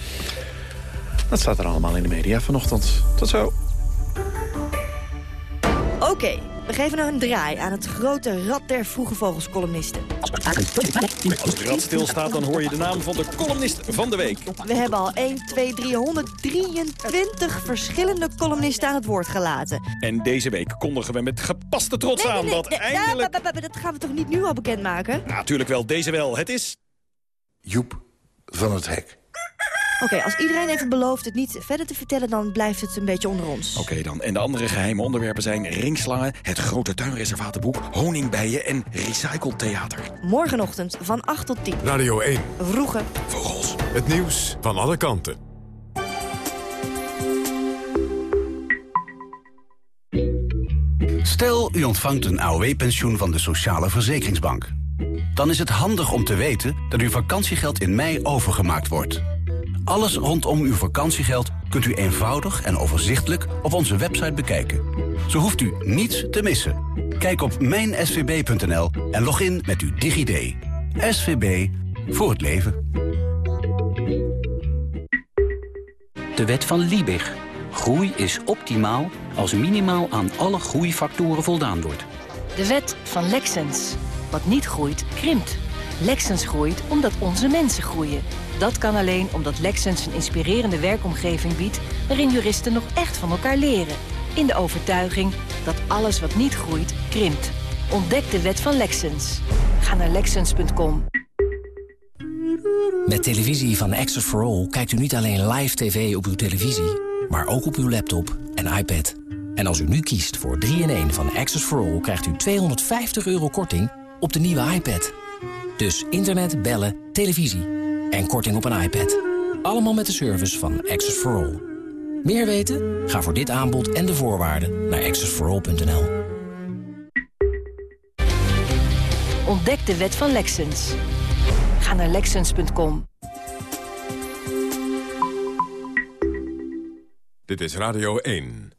S7: Dat staat er allemaal in de media vanochtend. Tot zo.
S38: Oké. We geven nou een draai aan het grote rad der vroege vogelscolumnisten.
S39: Als het rad stilstaat, dan hoor je de naam van de columnist van de week.
S38: We hebben al 1, 2, 3, 123 verschillende columnisten aan het woord gelaten.
S39: En deze week kondigen we met gepaste trots aan dat eindelijk...
S38: dat gaan we toch niet nu al bekendmaken?
S39: Natuurlijk wel, deze wel. Het is...
S40: Joep van het Hek.
S38: Oké, als iedereen even belooft het niet verder te vertellen... dan blijft het een beetje onder ons.
S39: Oké dan. En de andere geheime onderwerpen zijn ringslangen... het grote tuinreservatenboek, honingbijen en recycletheater.
S38: Morgenochtend van 8 tot 10.
S1: Radio 1.
S38: Vroege
S39: Vogels.
S1: Het nieuws van alle kanten.
S26: Stel, u ontvangt een AOW-pensioen van de Sociale Verzekeringsbank. Dan is het handig om te weten dat uw vakantiegeld in mei overgemaakt wordt... Alles rondom uw vakantiegeld kunt u eenvoudig en overzichtelijk op onze website bekijken. Zo hoeft u niets te missen. Kijk op mijnsvb.nl en log in met uw DigiD. SVB voor het leven.
S41: De wet van Liebig. Groei is optimaal als minimaal aan alle groeifactoren voldaan wordt.
S42: De wet van Lexens. Wat niet groeit, krimpt. Lexens groeit omdat onze mensen groeien. Dat kan alleen omdat Lexens een inspirerende werkomgeving biedt... waarin juristen nog echt van elkaar leren. In de overtuiging dat alles wat niet groeit, krimpt. Ontdek de wet van Lexens. Ga naar Lexens.com.
S39: Met televisie van Access for All kijkt u niet alleen live tv op uw televisie... maar ook op uw laptop en iPad. En als u nu kiest voor 3-in-1 van Access for All... krijgt u 250 euro korting op de nieuwe iPad. Dus internet, bellen, televisie en korting op een iPad. Allemaal met de service van Access for All. Meer weten? Ga voor dit aanbod en de voorwaarden naar accessforall.nl.
S42: Ontdek de wet van Lexens. Ga naar Lexens.com.
S1: Dit is Radio 1.